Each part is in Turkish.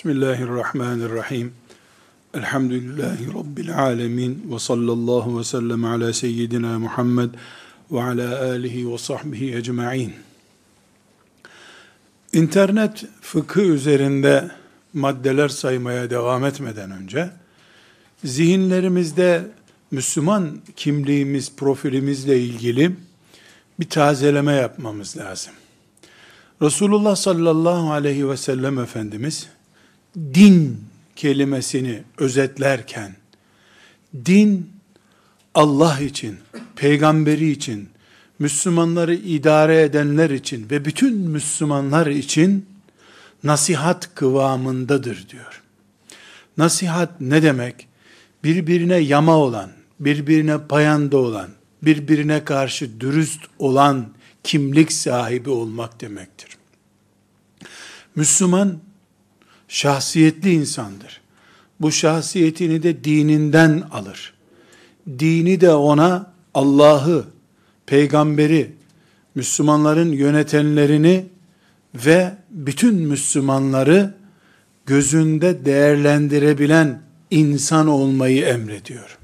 Bismillahirrahmanirrahim. Elhamdülillahi Rabbil alemin. Ve sallallahu ve sellem ala seyyidina Muhammed ve ala alihi ve sahbihi ecma'in. İnternet fıkı üzerinde maddeler saymaya devam etmeden önce, zihinlerimizde Müslüman kimliğimiz, profilimizle ilgili bir tazeleme yapmamız lazım. Resulullah sallallahu aleyhi ve sellem Efendimiz, din kelimesini özetlerken, din Allah için, peygamberi için, Müslümanları idare edenler için ve bütün Müslümanlar için nasihat kıvamındadır diyor. Nasihat ne demek? Birbirine yama olan, birbirine payanda olan, birbirine karşı dürüst olan kimlik sahibi olmak demektir. Müslüman şahsiyetli insandır. Bu şahsiyetini de dininden alır. Dini de ona Allah'ı, peygamberi, Müslümanların yönetenlerini ve bütün Müslümanları gözünde değerlendirebilen insan olmayı emrediyor.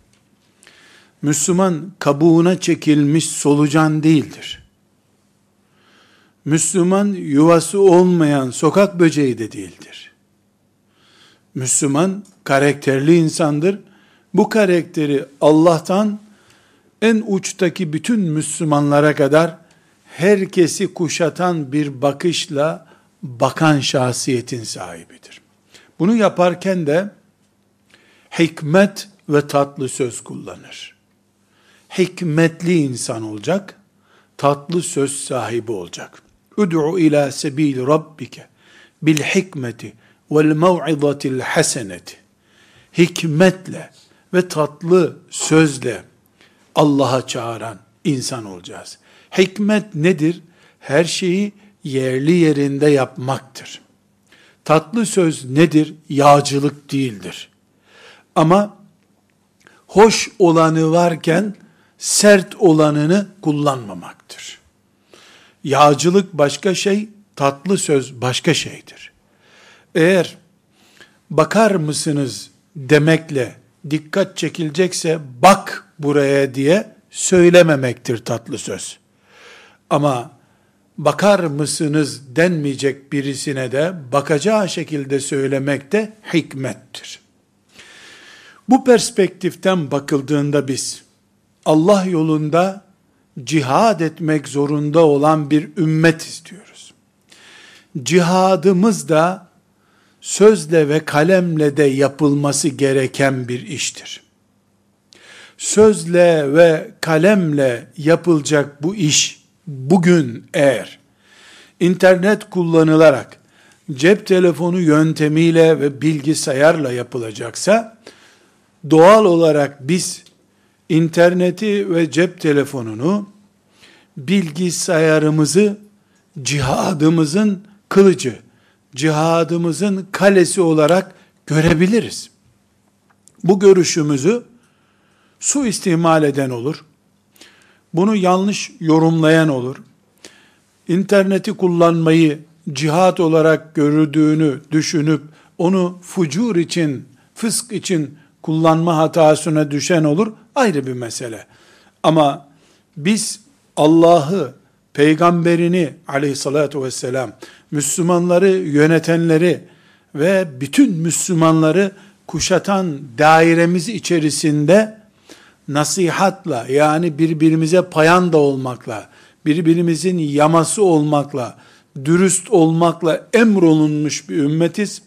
Müslüman kabuğuna çekilmiş solucan değildir. Müslüman yuvası olmayan sokak böceği de değildir. Müslüman karakterli insandır. Bu karakteri Allah'tan en uçtaki bütün Müslümanlara kadar herkesi kuşatan bir bakışla bakan şahsiyetin sahibidir. Bunu yaparken de hikmet ve tatlı söz kullanır. Hikmetli insan olacak, tatlı söz sahibi olacak. Ud'u ila sebil rabbike bil hikmeti vel mev'izatil haseneti. Hikmetle ve tatlı sözle Allah'a çağıran insan olacağız. Hikmet nedir? Her şeyi yerli yerinde yapmaktır. Tatlı söz nedir? Yağcılık değildir. Ama hoş olanı varken sert olanını kullanmamaktır. Yağcılık başka şey, tatlı söz başka şeydir. Eğer bakar mısınız demekle dikkat çekilecekse bak buraya diye söylememektir tatlı söz. Ama bakar mısınız denmeyecek birisine de bakacağı şekilde söylemek de hikmettir. Bu perspektiften bakıldığında biz Allah yolunda cihad etmek zorunda olan bir ümmet istiyoruz. Cihadımız da sözle ve kalemle de yapılması gereken bir iştir. Sözle ve kalemle yapılacak bu iş bugün eğer internet kullanılarak cep telefonu yöntemiyle ve bilgisayarla yapılacaksa doğal olarak biz interneti ve cep telefonunu bilgisayarımızı cihadımızın kılıcı, cihadımızın kalesi olarak görebiliriz. Bu görüşümüzü su istimal eden olur. Bunu yanlış yorumlayan olur. İnterneti kullanmayı cihat olarak gördüğünü düşünüp onu fucur için, fısk için kullanma hatasına düşen olur. Ayrı bir mesele. Ama biz Allah'ı, peygamberini aleyhissalatü vesselam, Müslümanları yönetenleri ve bütün Müslümanları kuşatan dairemiz içerisinde nasihatla yani birbirimize payanda olmakla, birbirimizin yaması olmakla, dürüst olmakla emrolunmuş bir ümmetiz.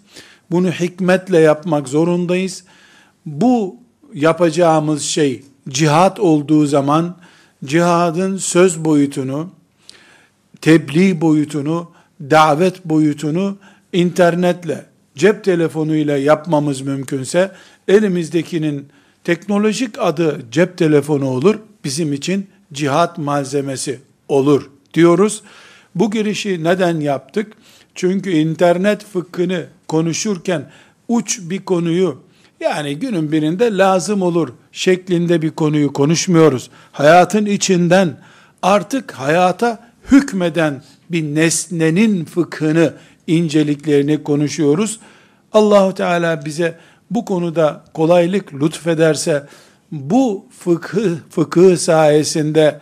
Bunu hikmetle yapmak zorundayız. Bu yapacağımız şey cihat olduğu zaman cihadın söz boyutunu, tebliğ boyutunu, davet boyutunu internetle, cep telefonuyla yapmamız mümkünse elimizdekinin teknolojik adı cep telefonu olur, bizim için cihat malzemesi olur diyoruz. Bu girişi neden yaptık? Çünkü internet fıkhını konuşurken uç bir konuyu yani günün birinde lazım olur şeklinde bir konuyu konuşmuyoruz. Hayatın içinden artık hayata hükmeden bir nesnenin fıkhını, inceliklerini konuşuyoruz. Allahu Teala bize bu konuda kolaylık lütfederse bu fıkıh, fıkıh sayesinde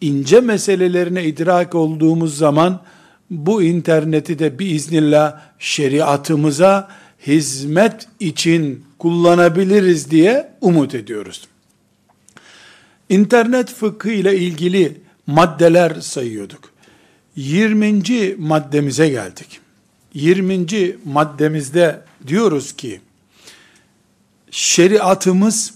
ince meselelerine idrak olduğumuz zaman bu interneti de biiznillah şeriatımıza hizmet için kullanabiliriz diye umut ediyoruz. İnternet fıkhı ile ilgili maddeler sayıyorduk. 20. maddemize geldik. 20. maddemizde diyoruz ki şeriatımız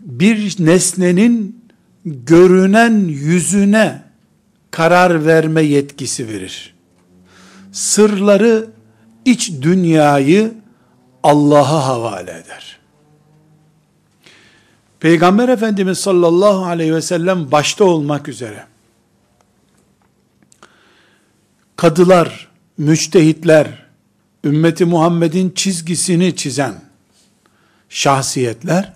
bir nesnenin görünen yüzüne karar verme yetkisi verir. Sırları, iç dünyayı Allah'a havale eder. Peygamber Efendimiz sallallahu aleyhi ve sellem başta olmak üzere kadılar, müçtehitler, ümmeti Muhammed'in çizgisini çizen şahsiyetler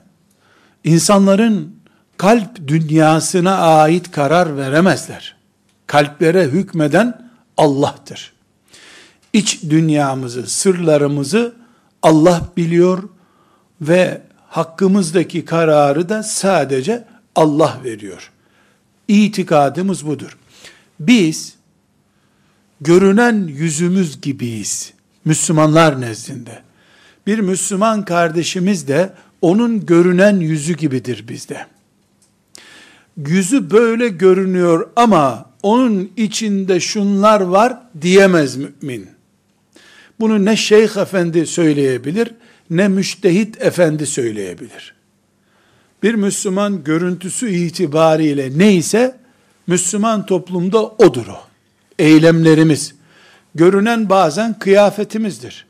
insanların kalp dünyasına ait karar veremezler. Kalplere hükmeden Allah'tır. İç dünyamızı, sırlarımızı Allah biliyor ve hakkımızdaki kararı da sadece Allah veriyor. İtikadımız budur. Biz görünen yüzümüz gibiyiz. Müslümanlar nezdinde. Bir Müslüman kardeşimiz de onun görünen yüzü gibidir bizde. Yüzü böyle görünüyor ama onun içinde şunlar var diyemez mümin. Bunu ne şeyh efendi söyleyebilir, ne müştehit efendi söyleyebilir. Bir Müslüman görüntüsü itibariyle neyse, Müslüman toplumda odur o. Eylemlerimiz, görünen bazen kıyafetimizdir.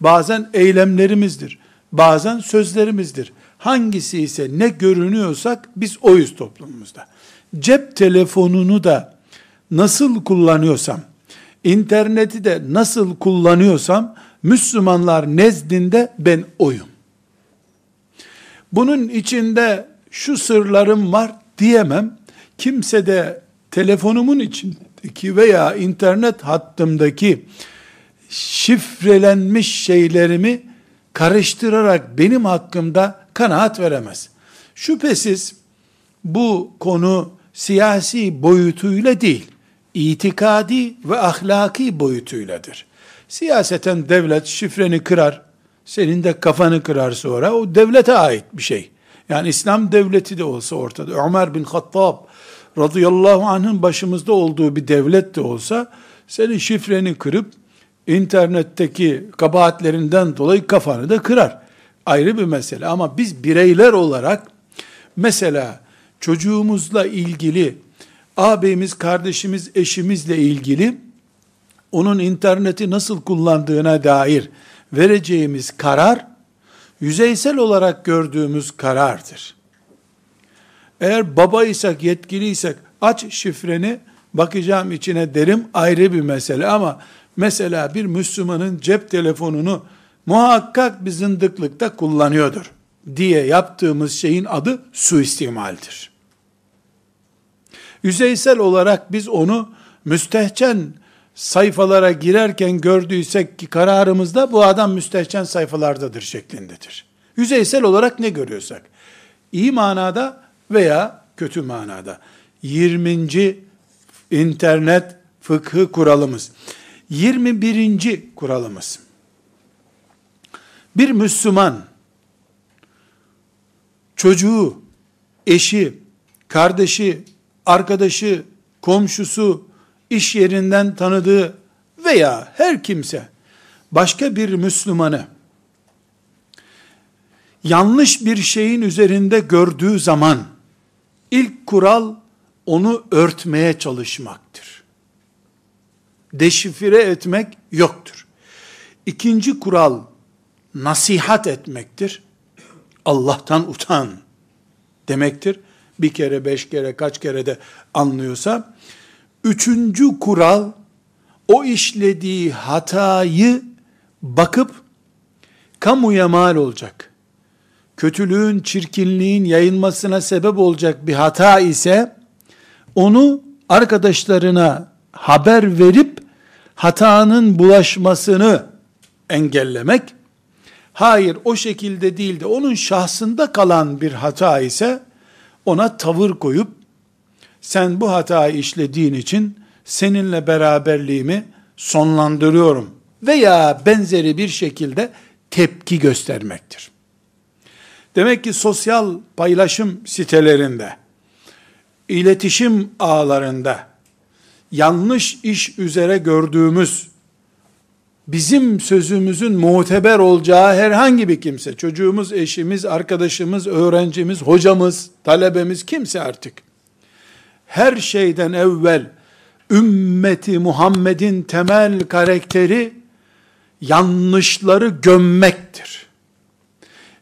Bazen eylemlerimizdir. Bazen sözlerimizdir. Hangisi ise ne görünüyorsak biz oyuz toplumumuzda. Cep telefonunu da nasıl kullanıyorsam, interneti de nasıl kullanıyorsam, Müslümanlar nezdinde ben oyum. Bunun içinde şu sırlarım var diyemem. Kimse de telefonumun içindeki veya internet hattımdaki şifrelenmiş şeylerimi karıştırarak benim hakkımda kanaat veremez. Şüphesiz bu konu siyasi boyutuyla değil, itikadi ve ahlaki boyutuyladır. Siyaseten devlet şifreni kırar, senin de kafanı kırar sonra, o devlete ait bir şey. Yani İslam devleti de olsa ortada, Ömer bin Hattab radıyallahu anh'ın başımızda olduğu bir devlet de olsa, senin şifreni kırıp, internetteki kabahatlerinden dolayı kafanı da kırar. Ayrı bir mesele ama biz bireyler olarak, mesela çocuğumuzla ilgili ağabeyimiz, kardeşimiz, eşimizle ilgili onun interneti nasıl kullandığına dair vereceğimiz karar yüzeysel olarak gördüğümüz karardır. Eğer babaysak, yetkiliysek aç şifreni bakacağım içine derim ayrı bir mesele ama mesela bir Müslümanın cep telefonunu muhakkak bir zındıklıkta kullanıyordur diye yaptığımız şeyin adı suistimaldir. Yüzeysel olarak biz onu müstehcen sayfalara girerken gördüysek ki kararımızda bu adam müstehcen sayfalardadır şeklindedir. Yüzeysel olarak ne görüyorsak. iyi manada veya kötü manada. 20. internet fıkhı kuralımız. 21. kuralımız. Bir Müslüman çocuğu, eşi, kardeşi, arkadaşı, komşusu, iş yerinden tanıdığı veya her kimse başka bir Müslümanı yanlış bir şeyin üzerinde gördüğü zaman ilk kural onu örtmeye çalışmaktır. Deşifre etmek yoktur. İkinci kural nasihat etmektir. Allah'tan utan demektir bir kere, beş kere, kaç kere de anlıyorsa, üçüncü kural, o işlediği hatayı bakıp, kamuya mal olacak, kötülüğün, çirkinliğin yayılmasına sebep olacak bir hata ise, onu arkadaşlarına haber verip, hatanın bulaşmasını engellemek, hayır o şekilde değil de onun şahsında kalan bir hata ise ona tavır koyup sen bu hatayı işlediğin için seninle beraberliğimi sonlandırıyorum veya benzeri bir şekilde tepki göstermektir. Demek ki sosyal paylaşım sitelerinde, iletişim ağlarında yanlış iş üzere gördüğümüz bizim sözümüzün muteber olacağı herhangi bir kimse, çocuğumuz, eşimiz, arkadaşımız, öğrencimiz, hocamız, talebemiz kimse artık her şeyden evvel ümmeti Muhammed'in temel karakteri yanlışları gömmektir.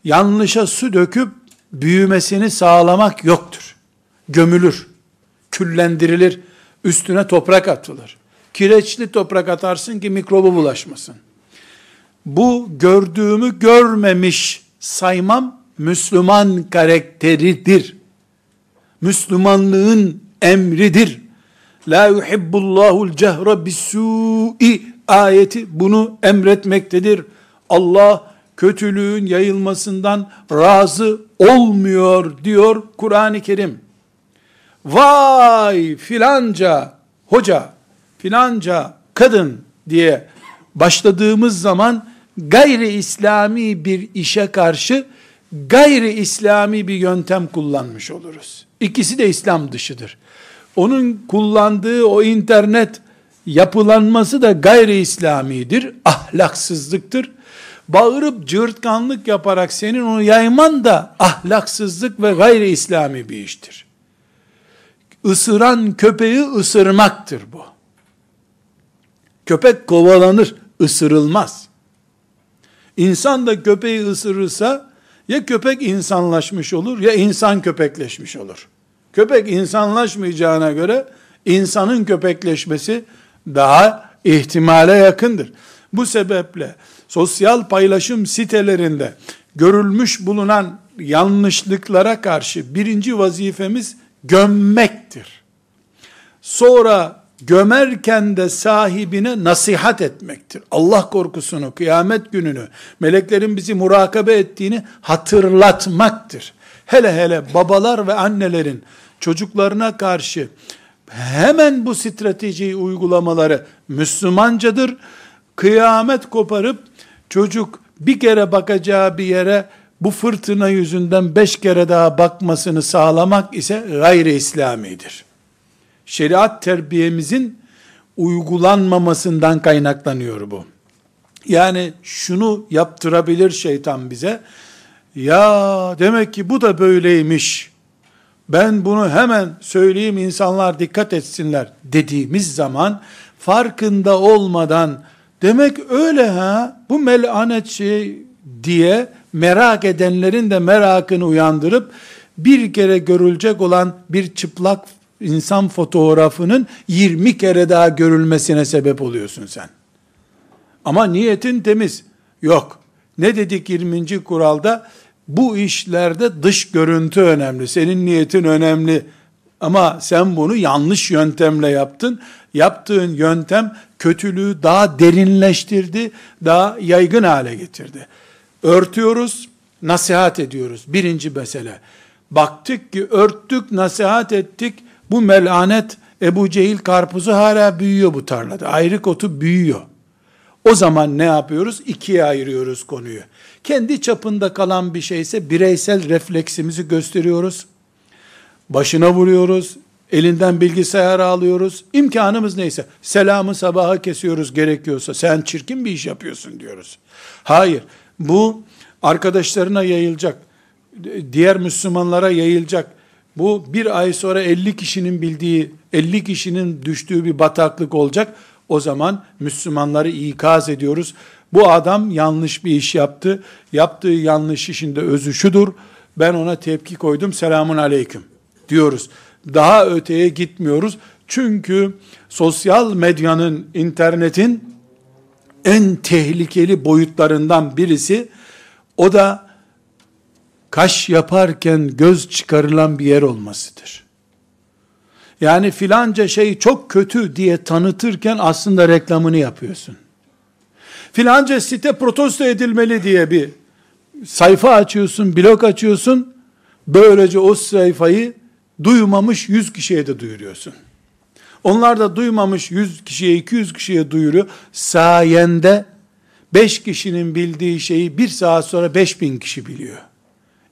Yanlışa su döküp büyümesini sağlamak yoktur. Gömülür, küllendirilir, üstüne toprak atılır. Kireçli toprak atarsın ki mikrobu bulaşmasın. Bu gördüğümü görmemiş saymam Müslüman karakteridir. Müslümanlığın emridir. La yuhibbullahul cehre bis-su'i ayeti bunu emretmektedir. Allah kötülüğün yayılmasından razı olmuyor diyor Kur'an-ı Kerim. Vay filanca hoca, filanca kadın diye başladığımız zaman gayri İslami bir işe karşı gayri İslami bir yöntem kullanmış oluruz. İkisi de İslam dışıdır. Onun kullandığı o internet yapılanması da gayri İslamidir, ahlaksızlıktır. Bağırıp cırtkanlık yaparak senin onu yayman da ahlaksızlık ve gayri İslami bir iştir. Isıran köpeği ısırmaktır bu. Köpek kovalanır, ısırılmaz. İnsan da köpeği ısırırsa ya köpek insanlaşmış olur ya insan köpekleşmiş olur. Köpek insanlaşmayacağına göre insanın köpekleşmesi daha ihtimale yakındır. Bu sebeple sosyal paylaşım sitelerinde görülmüş bulunan yanlışlıklara karşı birinci vazifemiz gömmektir. Sonra gömerken de sahibine nasihat etmektir. Allah korkusunu, kıyamet gününü, meleklerin bizi murakabe ettiğini hatırlatmaktır. Hele hele babalar ve annelerin çocuklarına karşı hemen bu stratejiyi uygulamaları Müslümancadır. Kıyamet koparıp çocuk bir kere bakacağı bir yere bu fırtına yüzünden beş kere daha bakmasını sağlamak ise gayri İslamidir. Şeriat terbiyemizin uygulanmamasından kaynaklanıyor bu. Yani şunu yaptırabilir şeytan bize. Ya demek ki bu da böyleymiş ben bunu hemen söyleyeyim insanlar dikkat etsinler dediğimiz zaman farkında olmadan demek öyle ha bu melanet şey diye merak edenlerin de merakını uyandırıp bir kere görülecek olan bir çıplak insan fotoğrafının 20 kere daha görülmesine sebep oluyorsun sen. Ama niyetin temiz. Yok. Ne dedik 20. kuralda? Bu işlerde dış görüntü önemli. Senin niyetin önemli. Ama sen bunu yanlış yöntemle yaptın. Yaptığın yöntem kötülüğü daha derinleştirdi, daha yaygın hale getirdi. Örtüyoruz, nasihat ediyoruz. Birinci mesele. Baktık ki örttük, nasihat ettik. Bu melanet Ebu Cehil karpuzu hala büyüyor bu tarlada. Ayrık otu büyüyor. O zaman ne yapıyoruz? İkiye ayırıyoruz konuyu. Kendi çapında kalan bir şeyse bireysel refleksimizi gösteriyoruz. Başına vuruyoruz. Elinden bilgisayar alıyoruz. İmkanımız neyse. Selamı sabaha kesiyoruz gerekiyorsa. Sen çirkin bir iş yapıyorsun diyoruz. Hayır. Bu arkadaşlarına yayılacak. Diğer Müslümanlara yayılacak. Bu bir ay sonra 50 kişinin bildiği, 50 kişinin düştüğü bir bataklık olacak. O zaman Müslümanları ikaz ediyoruz. Bu adam yanlış bir iş yaptı. Yaptığı yanlış işin de özü şudur. Ben ona tepki koydum. Selamun aleyküm diyoruz. Daha öteye gitmiyoruz. Çünkü sosyal medyanın, internetin en tehlikeli boyutlarından birisi o da kaş yaparken göz çıkarılan bir yer olmasıdır. Yani filanca şey çok kötü diye tanıtırken aslında reklamını yapıyorsun. Filanca site protesto edilmeli diye bir sayfa açıyorsun, blog açıyorsun. Böylece o sayfayı duymamış 100 kişiye de duyuruyorsun. Onlar da duymamış 100 kişiye, 200 kişiye duyuruyor. Sayende 5 kişinin bildiği şeyi bir saat sonra 5000 kişi biliyor.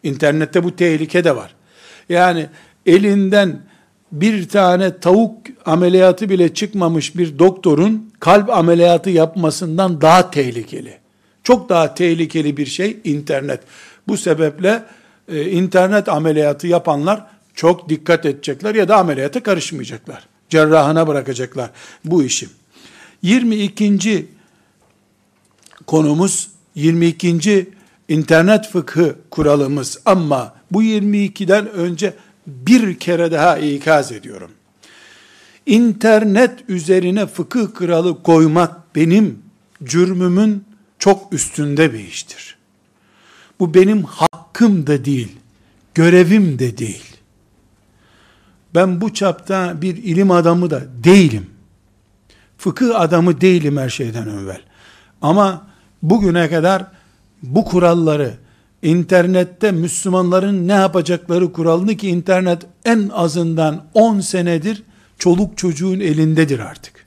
İnternette bu tehlike de var. Yani elinden bir tane tavuk ameliyatı bile çıkmamış bir doktorun kalp ameliyatı yapmasından daha tehlikeli. Çok daha tehlikeli bir şey internet. Bu sebeple e, internet ameliyatı yapanlar çok dikkat edecekler ya da ameliyata karışmayacaklar. Cerrahına bırakacaklar bu işi. 22. konumuz 22. internet fıkhı kuralımız ama bu 22'den önce bir kere daha ikaz ediyorum. İnternet üzerine fıkıh kralı koymak benim cürmümün çok üstünde bir iştir. Bu benim hakkım da değil, görevim de değil. Ben bu çapta bir ilim adamı da değilim. Fıkıh adamı değilim her şeyden evvel. Ama bugüne kadar bu kuralları internette Müslümanların ne yapacakları kuralını ki internet en azından 10 senedir çoluk çocuğun elindedir artık.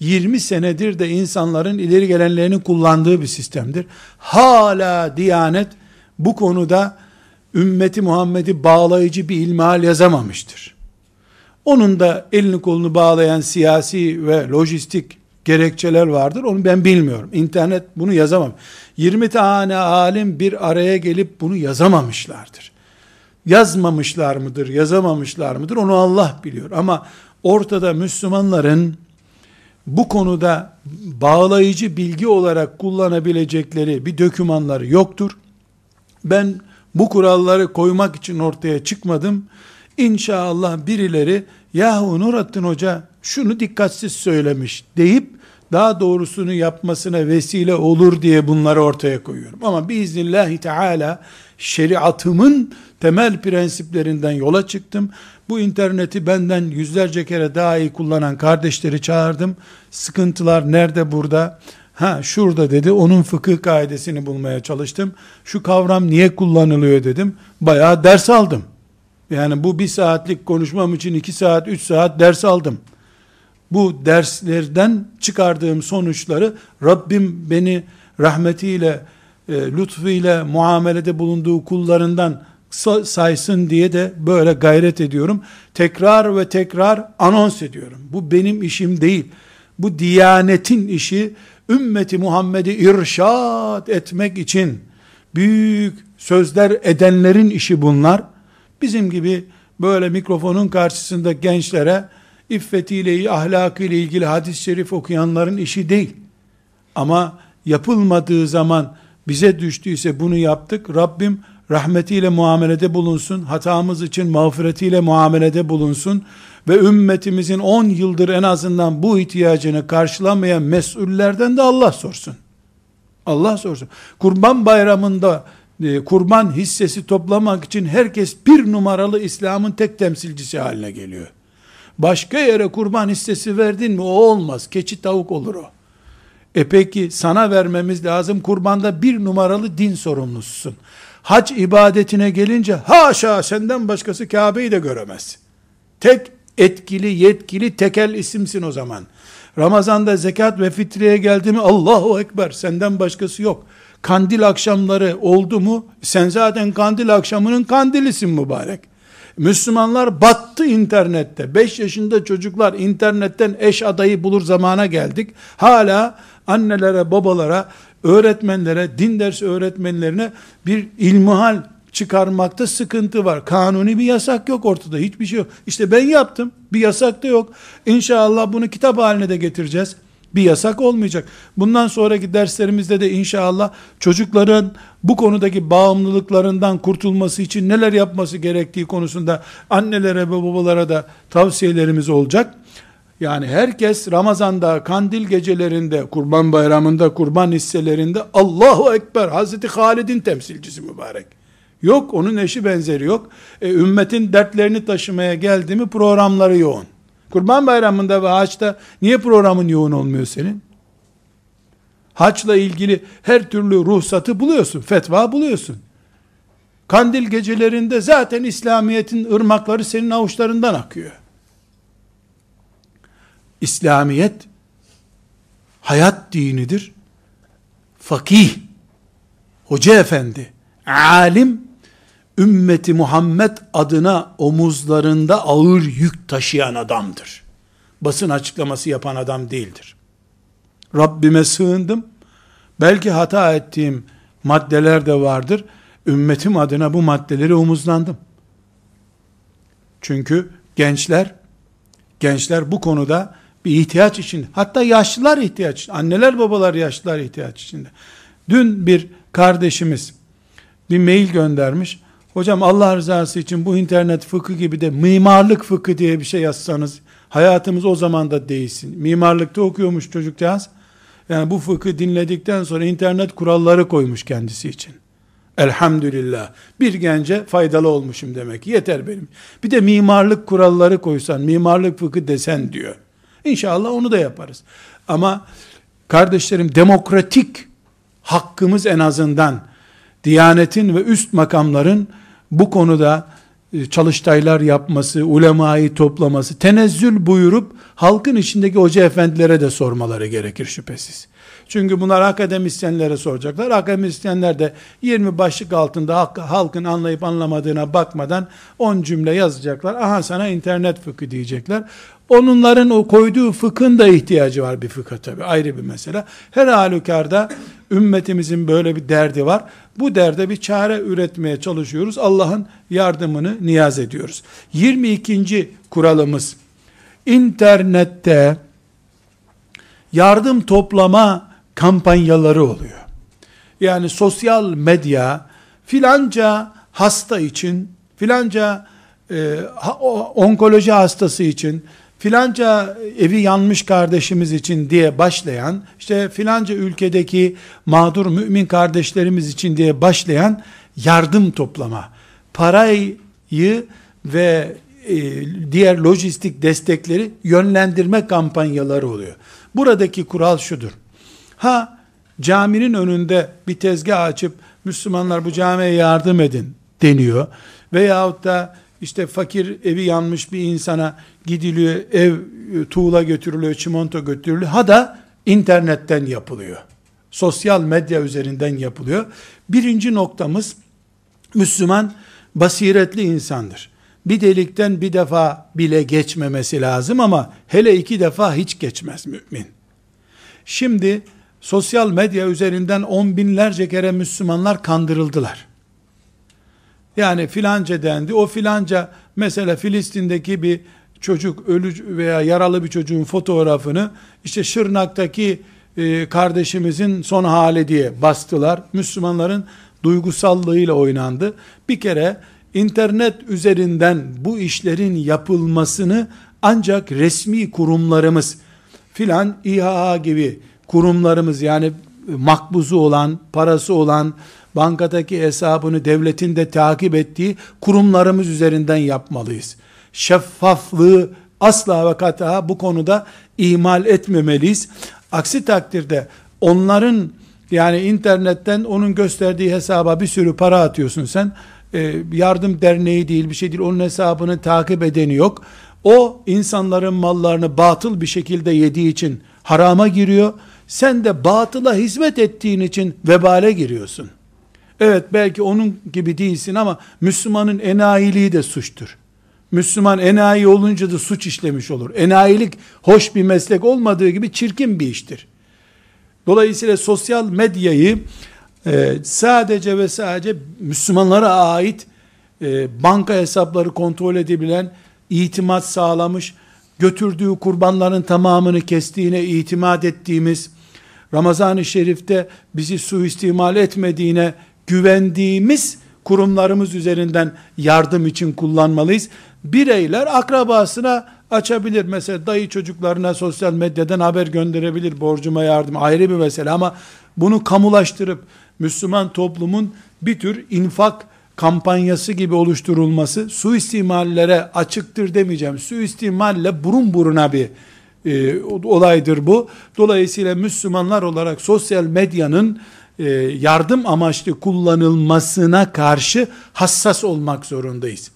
20 senedir de insanların ileri gelenlerini kullandığı bir sistemdir. Hala Diyanet bu konuda ümmeti Muhammed'i bağlayıcı bir ilmihal yazamamıştır. Onun da elini kolunu bağlayan siyasi ve lojistik gerekçeler vardır. Onu ben bilmiyorum. İnternet bunu yazamam. 20 tane alim bir araya gelip bunu yazamamışlardır. Yazmamışlar mıdır, yazamamışlar mıdır onu Allah biliyor. Ama ortada Müslümanların bu konuda bağlayıcı bilgi olarak kullanabilecekleri bir dokümanları yoktur. Ben bu kuralları koymak için ortaya çıkmadım. İnşallah birileri yahu Nurattin Hoca şunu dikkatsiz söylemiş deyip daha doğrusunu yapmasına vesile olur diye bunları ortaya koyuyorum. Ama biiznillahü teala şeriatımın temel prensiplerinden yola çıktım. Bu interneti benden yüzlerce kere daha iyi kullanan kardeşleri çağırdım. Sıkıntılar nerede burada? Ha şurada dedi. Onun fıkıh kaidesini bulmaya çalıştım. Şu kavram niye kullanılıyor dedim. Bayağı ders aldım. Yani bu bir saatlik konuşmam için iki saat, üç saat ders aldım. Bu derslerden çıkardığım sonuçları Rabbim beni rahmetiyle, e, lütfuyla muamelede bulunduğu kullarından saysın diye de böyle gayret ediyorum. Tekrar ve tekrar anons ediyorum. Bu benim işim değil. Bu diyanetin işi ümmeti Muhammed'i irşad etmek için büyük sözler edenlerin işi bunlar. Bizim gibi böyle mikrofonun karşısında gençlere iffetiyle, ahlakıyla ilgili hadis-i şerif okuyanların işi değil. Ama yapılmadığı zaman bize düştüyse bunu yaptık. Rabbim rahmetiyle muamelede bulunsun. Hatamız için mağfiretiyle muamelede bulunsun. Ve ümmetimizin 10 yıldır en azından bu ihtiyacını karşılamayan mesullerden de Allah sorsun. Allah sorsun. Kurban bayramında e, kurban hissesi toplamak için herkes bir numaralı İslam'ın tek temsilcisi haline geliyor. Başka yere kurban hissesi verdin mi o olmaz. Keçi tavuk olur o. E peki sana vermemiz lazım kurbanda bir numaralı din sorumlususun. Hac ibadetine gelince haşa senden başkası Kabe'yi de göremez. Tek etkili yetkili tekel isimsin o zaman. Ramazanda zekat ve fitreye geldi mi Allahu Ekber senden başkası yok. Kandil akşamları oldu mu sen zaten kandil akşamının kandilisin mübarek. Müslümanlar battı internette. 5 yaşında çocuklar internetten eş adayı bulur zamana geldik. Hala annelere, babalara, öğretmenlere, din ders öğretmenlerine bir ilmihal çıkarmakta sıkıntı var. Kanuni bir yasak yok ortada. Hiçbir şey yok. İşte ben yaptım. Bir yasak da yok. İnşallah bunu kitap haline de getireceğiz bir yasak olmayacak. Bundan sonraki derslerimizde de inşallah çocukların bu konudaki bağımlılıklarından kurtulması için neler yapması gerektiği konusunda annelere ve babalara da tavsiyelerimiz olacak. Yani herkes Ramazan'da, kandil gecelerinde, kurban bayramında, kurban hisselerinde Allahu Ekber, Hazreti Halid'in temsilcisi mübarek. Yok, onun eşi benzeri yok. E, ümmetin dertlerini taşımaya geldi mi programları yoğun. Kurban bayramında ve haçta niye programın yoğun olmuyor senin? Haçla ilgili her türlü ruhsatı buluyorsun, fetva buluyorsun. Kandil gecelerinde zaten İslamiyet'in ırmakları senin avuçlarından akıyor. İslamiyet hayat dinidir. Fakih, hoca efendi, alim, ümmeti Muhammed adına omuzlarında ağır yük taşıyan adamdır. Basın açıklaması yapan adam değildir. Rabbime sığındım. Belki hata ettiğim maddeler de vardır. Ümmetim adına bu maddeleri omuzlandım. Çünkü gençler, gençler bu konuda bir ihtiyaç için, hatta yaşlılar ihtiyaç, anneler babalar yaşlılar ihtiyaç içinde. Dün bir kardeşimiz bir mail göndermiş. Hocam Allah rızası için bu internet fıkı gibi de mimarlık fıkı diye bir şey yazsanız hayatımız o zaman da değilsin. Mimarlıkta okuyormuş çocukcağız. Yani bu fıkı dinledikten sonra internet kuralları koymuş kendisi için. Elhamdülillah. Bir gence faydalı olmuşum demek. Yeter benim. Bir de mimarlık kuralları koysan, mimarlık fıkı desen diyor. İnşallah onu da yaparız. Ama kardeşlerim demokratik hakkımız en azından Diyanetin ve üst makamların bu konuda e, çalıştaylar yapması, ulemayı toplaması, tenezzül buyurup halkın içindeki hoca efendilere de sormaları gerekir şüphesiz. Çünkü bunlar akademisyenlere soracaklar. Akademisyenler de 20 başlık altında halkın anlayıp anlamadığına bakmadan 10 cümle yazacaklar. Aha sana internet fıkı diyecekler. Onların o koyduğu fıkhın da ihtiyacı var bir fıkha tabi ayrı bir mesele. Her halükarda ümmetimizin böyle bir derdi var. Bu derde bir çare üretmeye çalışıyoruz. Allah'ın yardımını niyaz ediyoruz. 22. kuralımız internette yardım toplama kampanyaları oluyor. Yani sosyal medya filanca hasta için, filanca e, onkoloji hastası için, filanca evi yanmış kardeşimiz için diye başlayan, işte filanca ülkedeki mağdur mümin kardeşlerimiz için diye başlayan yardım toplama, parayı ve e, diğer lojistik destekleri yönlendirme kampanyaları oluyor. Buradaki kural şudur. Ha caminin önünde bir tezgah açıp Müslümanlar bu camiye yardım edin deniyor. Veyahut da işte fakir evi yanmış bir insana gidiliyor, ev tuğla götürülüyor, çimento götürülüyor. Ha da internetten yapılıyor. Sosyal medya üzerinden yapılıyor. Birinci noktamız Müslüman basiretli insandır. Bir delikten bir defa bile geçmemesi lazım ama hele iki defa hiç geçmez mümin. Şimdi sosyal medya üzerinden on binlerce kere Müslümanlar kandırıldılar. Yani filanca dendi. O filanca mesela Filistin'deki bir çocuk ölü veya yaralı bir çocuğun fotoğrafını işte Şırnak'taki e, kardeşimizin son hali diye bastılar. Müslümanların duygusallığıyla oynandı. Bir kere internet üzerinden bu işlerin yapılmasını ancak resmi kurumlarımız filan İHA gibi kurumlarımız yani makbuzu olan, parası olan, bankadaki hesabını devletin de takip ettiği kurumlarımız üzerinden yapmalıyız. Şeffaflığı asla ve kata bu konuda ihmal etmemeliyiz. Aksi takdirde onların yani internetten onun gösterdiği hesaba bir sürü para atıyorsun sen. E, yardım derneği değil bir şey değil. Onun hesabını takip edeni yok. O insanların mallarını batıl bir şekilde yediği için harama giriyor. Sen de batıla hizmet ettiğin için vebale giriyorsun. Evet belki onun gibi değilsin ama Müslümanın enayiliği de suçtur. Müslüman enayi olunca da suç işlemiş olur. Enayilik hoş bir meslek olmadığı gibi çirkin bir iştir. Dolayısıyla sosyal medyayı e, sadece ve sadece Müslümanlara ait e, banka hesapları kontrol edebilen, itimat sağlamış, götürdüğü kurbanların tamamını kestiğine itimat ettiğimiz, Ramazan-ı Şerif'te bizi suistimal etmediğine güvendiğimiz kurumlarımız üzerinden yardım için kullanmalıyız. Bireyler akrabasına açabilir. Mesela dayı çocuklarına sosyal medyadan haber gönderebilir. Borcuma yardım ayrı bir mesele ama bunu kamulaştırıp Müslüman toplumun bir tür infak kampanyası gibi oluşturulması suistimallere açıktır demeyeceğim. Suistimalle burun buruna bir e, olaydır bu. Dolayısıyla Müslümanlar olarak sosyal medyanın e, yardım amaçlı kullanılmasına karşı hassas olmak zorundayız.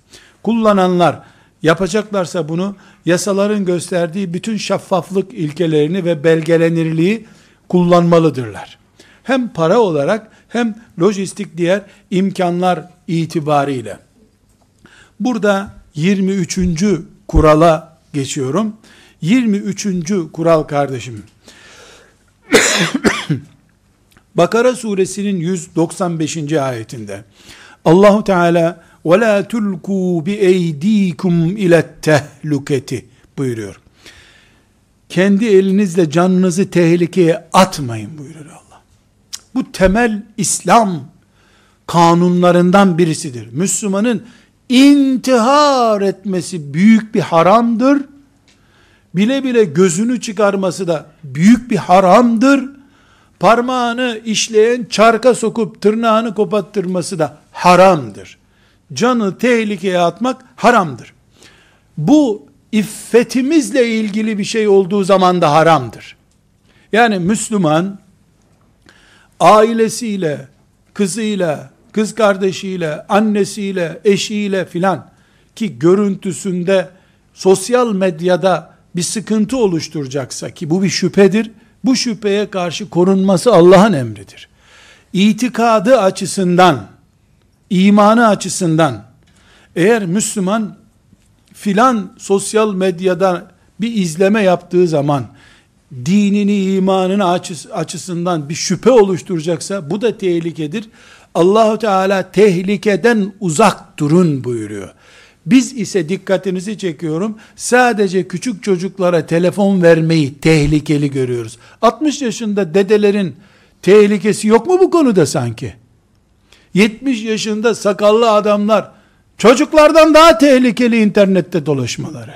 Kullananlar yapacaklarsa bunu yasaların gösterdiği bütün şeffaflık ilkelerini ve belgelenirliği kullanmalıdırlar. Hem para olarak hem lojistik diğer imkanlar itibariyle. Burada 23. kurala geçiyorum. 23. kural kardeşim. Bakara suresinin 195. ayetinde Allahu Teala tulku bi eydikum ile tehluketi buyuruyor. Kendi elinizle canınızı tehlikeye atmayın buyuruyor Allah. Bu temel İslam kanunlarından birisidir. Müslümanın intihar etmesi büyük bir haramdır. Bile bile gözünü çıkarması da büyük bir haramdır. Parmağını işleyen çarka sokup tırnağını kopattırması da haramdır. Canı tehlikeye atmak haramdır. Bu iffetimizle ilgili bir şey olduğu zaman da haramdır. Yani Müslüman ailesiyle, kızıyla, kız kardeşiyle, annesiyle, eşiyle filan ki görüntüsünde sosyal medyada bir sıkıntı oluşturacaksa ki bu bir şüphedir. Bu şüpheye karşı korunması Allah'ın emridir. İtikadı açısından, imanı açısından eğer Müslüman filan sosyal medyada bir izleme yaptığı zaman dinini, imanını açısından bir şüphe oluşturacaksa bu da tehlikedir. Allahu Teala tehlikeden uzak durun buyuruyor. Biz ise dikkatinizi çekiyorum. Sadece küçük çocuklara telefon vermeyi tehlikeli görüyoruz. 60 yaşında dedelerin tehlikesi yok mu bu konuda sanki? 70 yaşında sakallı adamlar çocuklardan daha tehlikeli internette dolaşmaları.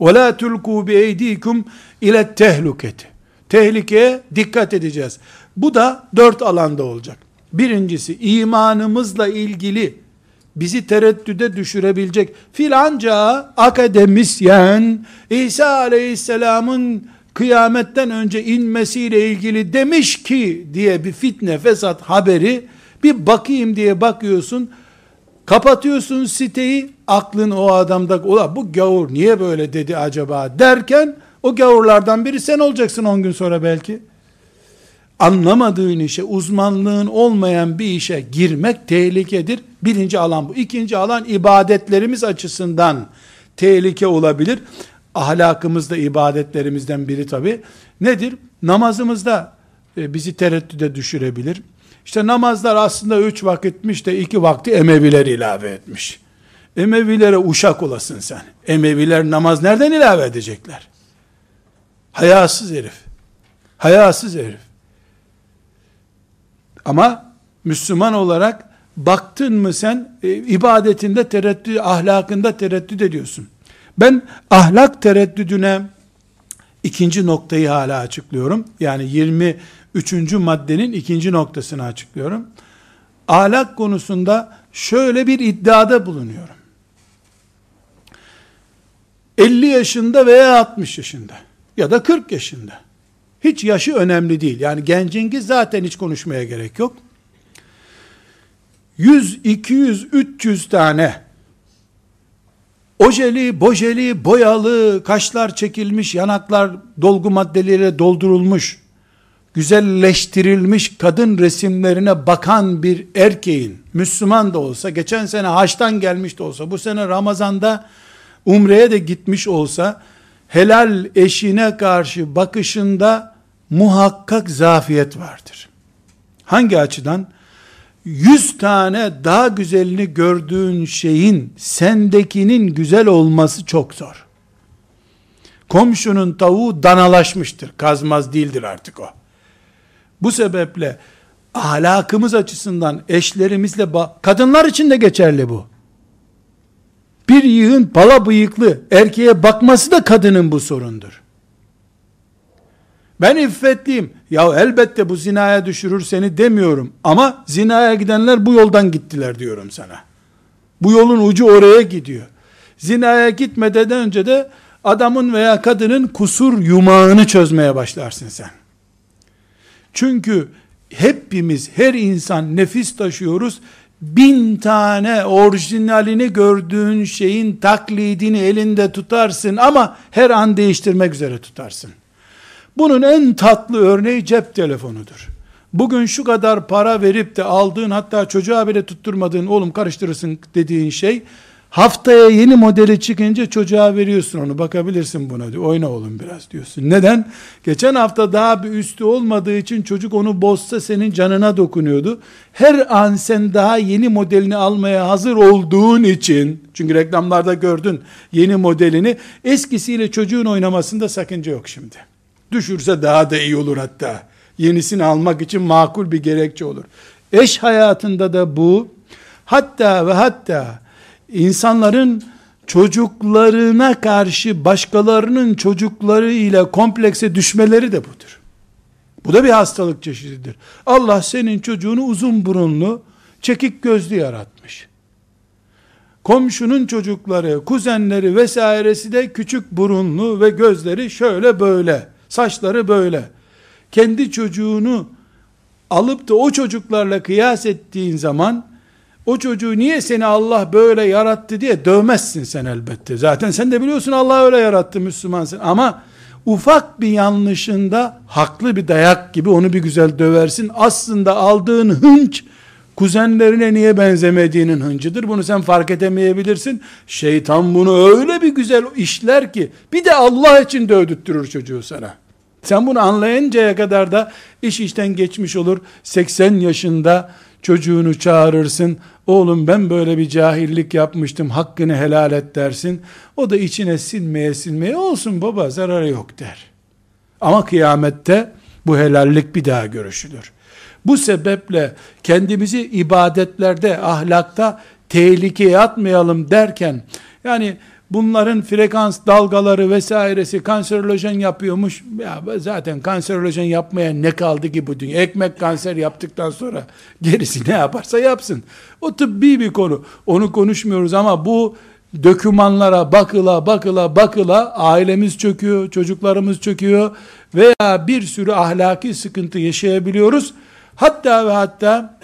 وَلَا تُلْقُوا بِاَيْد۪يكُمْ اِلَى التَّهْلُكَةِ Tehlikeye dikkat edeceğiz. Bu da dört alanda olacak. Birincisi imanımızla ilgili bizi tereddüde düşürebilecek filanca akademisyen İsa aleyhisselamın kıyametten önce inmesiyle ilgili demiş ki diye bir fitne fesat haberi bir bakayım diye bakıyorsun kapatıyorsun siteyi aklın o adamda ola bu gavur niye böyle dedi acaba derken o gavurlardan biri sen olacaksın 10 gün sonra belki anlamadığın işe, uzmanlığın olmayan bir işe girmek tehlikedir. Birinci alan bu. İkinci alan ibadetlerimiz açısından tehlike olabilir. Ahlakımız da ibadetlerimizden biri tabi. Nedir? Namazımızda e, bizi tereddüde düşürebilir. İşte namazlar aslında üç vakitmiş de iki vakti Emeviler ilave etmiş. Emevilere uşak olasın sen. Emeviler namaz nereden ilave edecekler? Hayasız herif. Hayasız herif. Ama Müslüman olarak baktın mı sen e, ibadetinde tereddüt, ahlakında tereddüt ediyorsun. Ben ahlak tereddüdüne ikinci noktayı hala açıklıyorum. Yani 23. maddenin ikinci noktasını açıklıyorum. Ahlak konusunda şöyle bir iddiada bulunuyorum. 50 yaşında veya 60 yaşında ya da 40 yaşında hiç yaşı önemli değil. Yani gencinki zaten hiç konuşmaya gerek yok. 100, 200, 300 tane ojeli, bojeli, boyalı, kaşlar çekilmiş, yanaklar dolgu maddeleriyle doldurulmuş, güzelleştirilmiş kadın resimlerine bakan bir erkeğin, Müslüman da olsa, geçen sene haçtan gelmiş de olsa, bu sene Ramazan'da umreye de gitmiş olsa, helal eşine karşı bakışında muhakkak zafiyet vardır. Hangi açıdan? Yüz tane daha güzelini gördüğün şeyin sendekinin güzel olması çok zor. Komşunun tavuğu danalaşmıştır. Kazmaz değildir artık o. Bu sebeple ahlakımız açısından eşlerimizle kadınlar için de geçerli bu. Bir yığın pala bıyıklı erkeğe bakması da kadının bu sorundur. Ben iffetliyim. Ya elbette bu zinaya düşürür seni demiyorum. Ama zinaya gidenler bu yoldan gittiler diyorum sana. Bu yolun ucu oraya gidiyor. Zinaya gitmeden önce de adamın veya kadının kusur yumağını çözmeye başlarsın sen. Çünkü hepimiz, her insan nefis taşıyoruz. Bin tane orijinalini gördüğün şeyin taklidini elinde tutarsın ama her an değiştirmek üzere tutarsın. Bunun en tatlı örneği cep telefonudur. Bugün şu kadar para verip de aldığın hatta çocuğa bile tutturmadığın oğlum karıştırırsın dediğin şey Haftaya yeni modeli çıkınca çocuğa veriyorsun onu. Bakabilirsin buna diyor. Oyna oğlum biraz diyorsun. Neden? Geçen hafta daha bir üstü olmadığı için çocuk onu bozsa senin canına dokunuyordu. Her an sen daha yeni modelini almaya hazır olduğun için çünkü reklamlarda gördün yeni modelini eskisiyle çocuğun oynamasında sakınca yok şimdi. Düşürse daha da iyi olur hatta. Yenisini almak için makul bir gerekçe olur. Eş hayatında da bu hatta ve hatta insanların çocuklarına karşı başkalarının çocukları ile komplekse düşmeleri de budur. Bu da bir hastalık çeşididir. Allah senin çocuğunu uzun burunlu, çekik gözlü yaratmış. Komşunun çocukları, kuzenleri vesairesi de küçük burunlu ve gözleri şöyle böyle, saçları böyle. Kendi çocuğunu alıp da o çocuklarla kıyas ettiğin zaman o çocuğu niye seni Allah böyle yarattı diye dövmezsin sen elbette. Zaten sen de biliyorsun Allah öyle yarattı Müslümansın. Ama ufak bir yanlışında haklı bir dayak gibi onu bir güzel döversin. Aslında aldığın hınç kuzenlerine niye benzemediğinin hıncıdır. Bunu sen fark edemeyebilirsin. Şeytan bunu öyle bir güzel işler ki bir de Allah için dövdüttürür çocuğu sana. Sen bunu anlayıncaya kadar da iş işten geçmiş olur. 80 yaşında çocuğunu çağırırsın. Oğlum ben böyle bir cahillik yapmıştım hakkını helal et dersin. O da içine silmeye silmeye olsun baba zararı yok der. Ama kıyamette bu helallik bir daha görüşülür. Bu sebeple kendimizi ibadetlerde, ahlakta tehlikeye atmayalım derken, yani bunların frekans dalgaları vesairesi kanserolojen yapıyormuş. Ya zaten kanserolojen yapmaya ne kaldı ki bu dünya? Ekmek kanser yaptıktan sonra gerisi ne yaparsa yapsın. O tıbbi bir konu. Onu konuşmuyoruz ama bu dökümanlara bakıla bakıla bakıla ailemiz çöküyor, çocuklarımız çöküyor veya bir sürü ahlaki sıkıntı yaşayabiliyoruz. Hatta ve hatta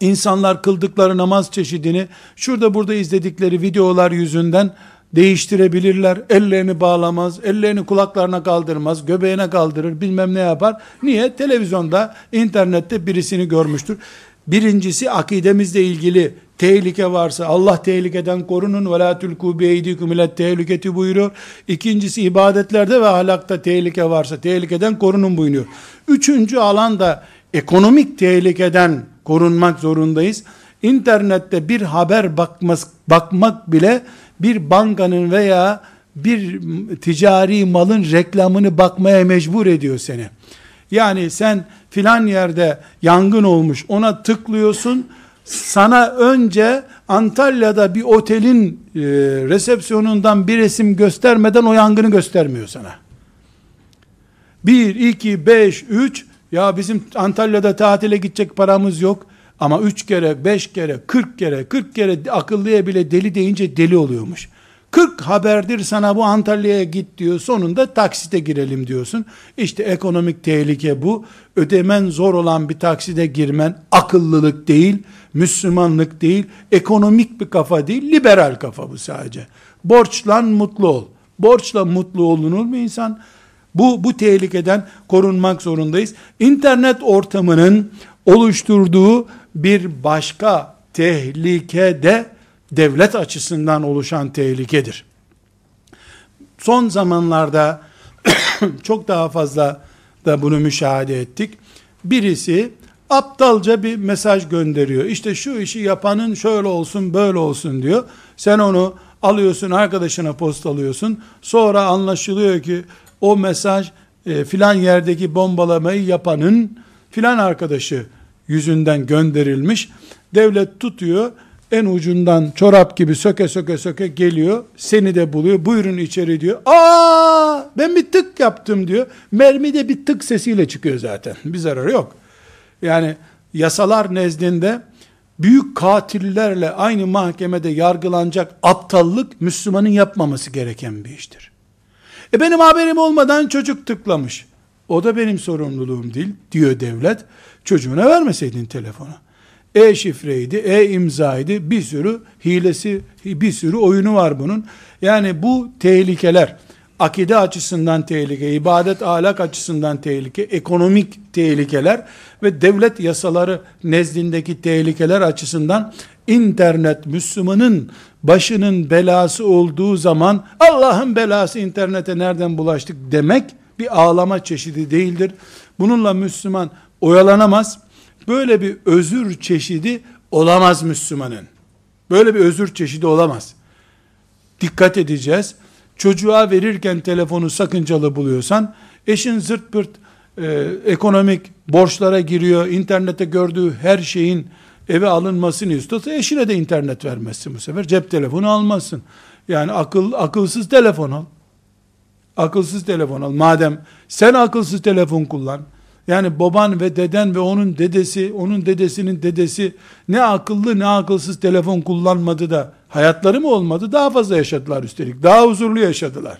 insanlar kıldıkları namaz çeşidini şurada burada izledikleri videolar yüzünden değiştirebilirler. Ellerini bağlamaz, ellerini kulaklarına kaldırmaz, göbeğine kaldırır, bilmem ne yapar. Niye? Televizyonda, internette birisini görmüştür. Birincisi akidemizle ilgili tehlike varsa Allah tehlikeden korunun ve la tulku beydikum ile tehliketi buyuruyor. İkincisi ibadetlerde ve ahlakta tehlike varsa tehlikeden korunun buyuruyor. Üçüncü alanda ekonomik tehlikeden korunmak zorundayız. İnternette bir haber bakmaz, bakmak bile bir bankanın veya bir ticari malın reklamını bakmaya mecbur ediyor seni. Yani sen filan yerde yangın olmuş ona tıklıyorsun sana önce Antalya'da bir otelin e, resepsiyonundan bir resim göstermeden o yangını göstermiyor sana. 1, 2, 5, 3 ya bizim Antalya'da tatile gidecek paramız yok. Ama üç kere, beş kere, kırk kere, kırk kere akıllıya bile deli deyince deli oluyormuş. Kırk haberdir sana bu Antalya'ya git diyor. Sonunda taksite girelim diyorsun. İşte ekonomik tehlike bu. Ödemen zor olan bir takside girmen akıllılık değil, Müslümanlık değil, ekonomik bir kafa değil, liberal kafa bu sadece. Borçlan mutlu ol. Borçla mutlu olunur mu insan? Bu, bu tehlikeden korunmak zorundayız. İnternet ortamının oluşturduğu bir başka tehlike de devlet açısından oluşan tehlikedir. Son zamanlarda çok daha fazla da bunu müşahede ettik. Birisi aptalca bir mesaj gönderiyor. İşte şu işi yapanın şöyle olsun böyle olsun diyor. Sen onu alıyorsun arkadaşına postalıyorsun. Sonra anlaşılıyor ki o mesaj e, filan yerdeki bombalamayı yapanın filan arkadaşı yüzünden gönderilmiş. Devlet tutuyor, en ucundan çorap gibi söke söke söke geliyor. Seni de buluyor. Buyurun içeri diyor. Aa ben bir tık yaptım diyor. Mermi de bir tık sesiyle çıkıyor zaten. Bir zararı yok. Yani yasalar nezdinde büyük katillerle aynı mahkemede yargılanacak aptallık Müslümanın yapmaması gereken bir iştir. E benim haberim olmadan çocuk tıklamış. O da benim sorumluluğum değil diyor devlet. Çocuğuna vermeseydin telefonu. E-şifreydi, e-imzaydı, bir sürü hilesi, bir sürü oyunu var bunun. Yani bu tehlikeler, akide açısından tehlike, ibadet ahlak açısından tehlike, ekonomik tehlikeler ve devlet yasaları nezdindeki tehlikeler açısından internet Müslümanın başının belası olduğu zaman Allah'ın belası internete nereden bulaştık demek bir ağlama çeşidi değildir. Bununla Müslüman oyalanamaz. Böyle bir özür çeşidi olamaz Müslümanın. Böyle bir özür çeşidi olamaz. Dikkat edeceğiz. Çocuğa verirken telefonu sakıncalı buluyorsan, eşin zırt pırt e, ekonomik borçlara giriyor, internette gördüğü her şeyin eve alınmasını istiyorsa eşine de internet vermezsin bu sefer. Cep telefonu almazsın. Yani akıl akılsız telefon al. Akılsız telefon al. Madem sen akılsız telefon kullan. Yani baban ve deden ve onun dedesi, onun dedesinin dedesi ne akıllı ne akılsız telefon kullanmadı da hayatları mı olmadı? Daha fazla yaşadılar üstelik. Daha huzurlu yaşadılar.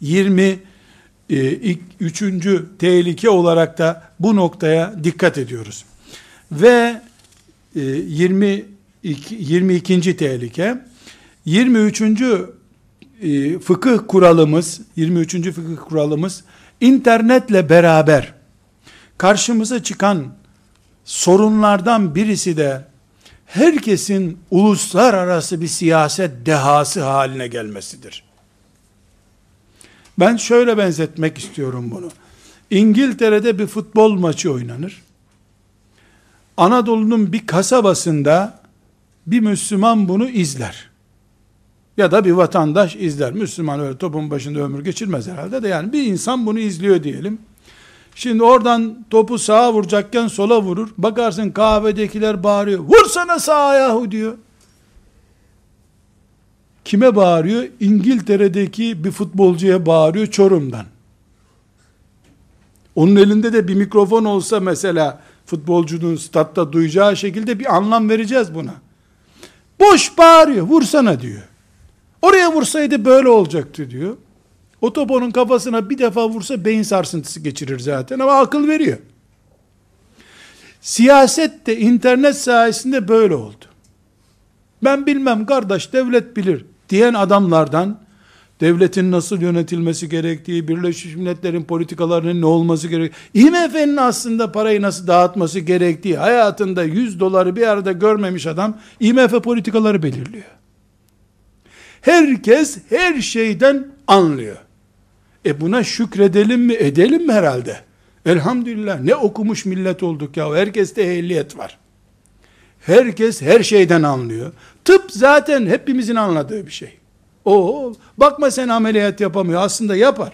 20 e, üçüncü tehlike olarak da bu noktaya dikkat ediyoruz. Ve e, 22, 22. tehlike 23. E, fıkıh kuralımız 23. fıkıh kuralımız internetle beraber karşımıza çıkan sorunlardan birisi de herkesin uluslararası bir siyaset dehası haline gelmesidir. Ben şöyle benzetmek istiyorum bunu. İngiltere'de bir futbol maçı oynanır. Anadolu'nun bir kasabasında bir Müslüman bunu izler. Ya da bir vatandaş izler. Müslüman öyle topun başında ömür geçirmez herhalde de yani bir insan bunu izliyor diyelim. Şimdi oradan topu sağa vuracakken sola vurur. Bakarsın kahvedekiler bağırıyor. Vursana sağa yahu diyor. Kime bağırıyor? İngiltere'deki bir futbolcuya bağırıyor Çorum'dan. Onun elinde de bir mikrofon olsa mesela futbolcunun statta duyacağı şekilde bir anlam vereceğiz buna. Boş bağırıyor, vursana diyor. Oraya vursaydı böyle olacaktı diyor. O top onun kafasına bir defa vursa beyin sarsıntısı geçirir zaten ama akıl veriyor. Siyaset de internet sayesinde böyle oldu. Ben bilmem kardeş devlet bilir diyen adamlardan devletin nasıl yönetilmesi gerektiği, Birleşmiş Milletler'in politikalarının ne olması gerektiği, IMF'nin aslında parayı nasıl dağıtması gerektiği, hayatında 100 doları bir arada görmemiş adam, IMF politikaları belirliyor. Herkes her şeyden anlıyor. E buna şükredelim mi, edelim mi herhalde? Elhamdülillah ne okumuş millet olduk ya, herkeste ehliyet var. Herkes her şeyden anlıyor. Tıp zaten hepimizin anladığı bir şey. O bakma sen ameliyat yapamıyor. Aslında yapar.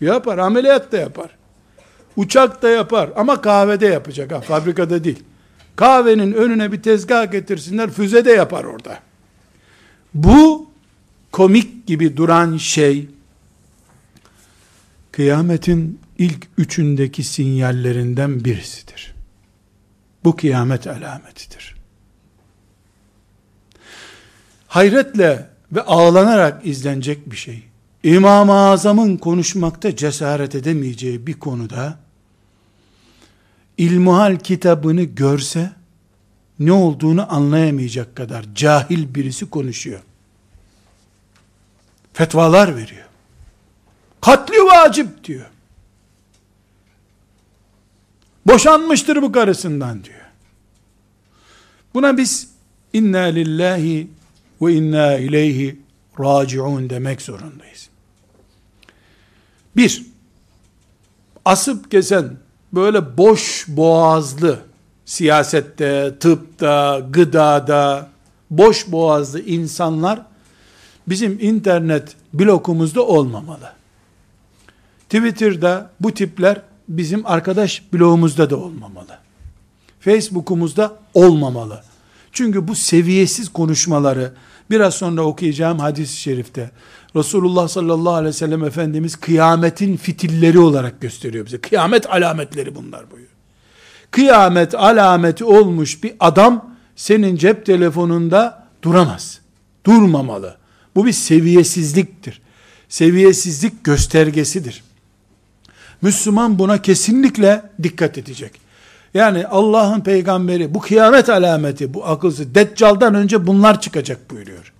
Yapar. Ameliyat da yapar. Uçak da yapar. Ama kahvede yapacak. Ha, fabrikada değil. Kahvenin önüne bir tezgah getirsinler. Füze de yapar orada. Bu komik gibi duran şey kıyametin ilk üçündeki sinyallerinden birisidir. Bu kıyamet alametidir. Hayretle ve ağlanarak izlenecek bir şey. İmam-ı Azam'ın konuşmakta cesaret edemeyeceği bir konuda İlmuhal kitabını görse ne olduğunu anlayamayacak kadar cahil birisi konuşuyor. Fetvalar veriyor. Katli vacip diyor. Boşanmıştır bu karısından diyor. Buna biz inna lillahi ve inna ileyhi raciun demek zorundayız. Bir, asıp kesen böyle boş boğazlı siyasette, tıpta, gıdada boş boğazlı insanlar bizim internet blokumuzda olmamalı. Twitter'da bu tipler bizim arkadaş blogumuzda da olmamalı. Facebook'umuzda olmamalı. Çünkü bu seviyesiz konuşmaları biraz sonra okuyacağım hadis-i şerifte Resulullah sallallahu aleyhi ve sellem Efendimiz kıyametin fitilleri olarak gösteriyor bize. Kıyamet alametleri bunlar buyuruyor. Kıyamet alameti olmuş bir adam senin cep telefonunda duramaz. Durmamalı. Bu bir seviyesizliktir. Seviyesizlik göstergesidir. Müslüman buna kesinlikle dikkat edecek. Yani Allah'ın peygamberi bu kıyamet alameti, bu akılsız, Deccal'dan önce bunlar çıkacak buyuruyor.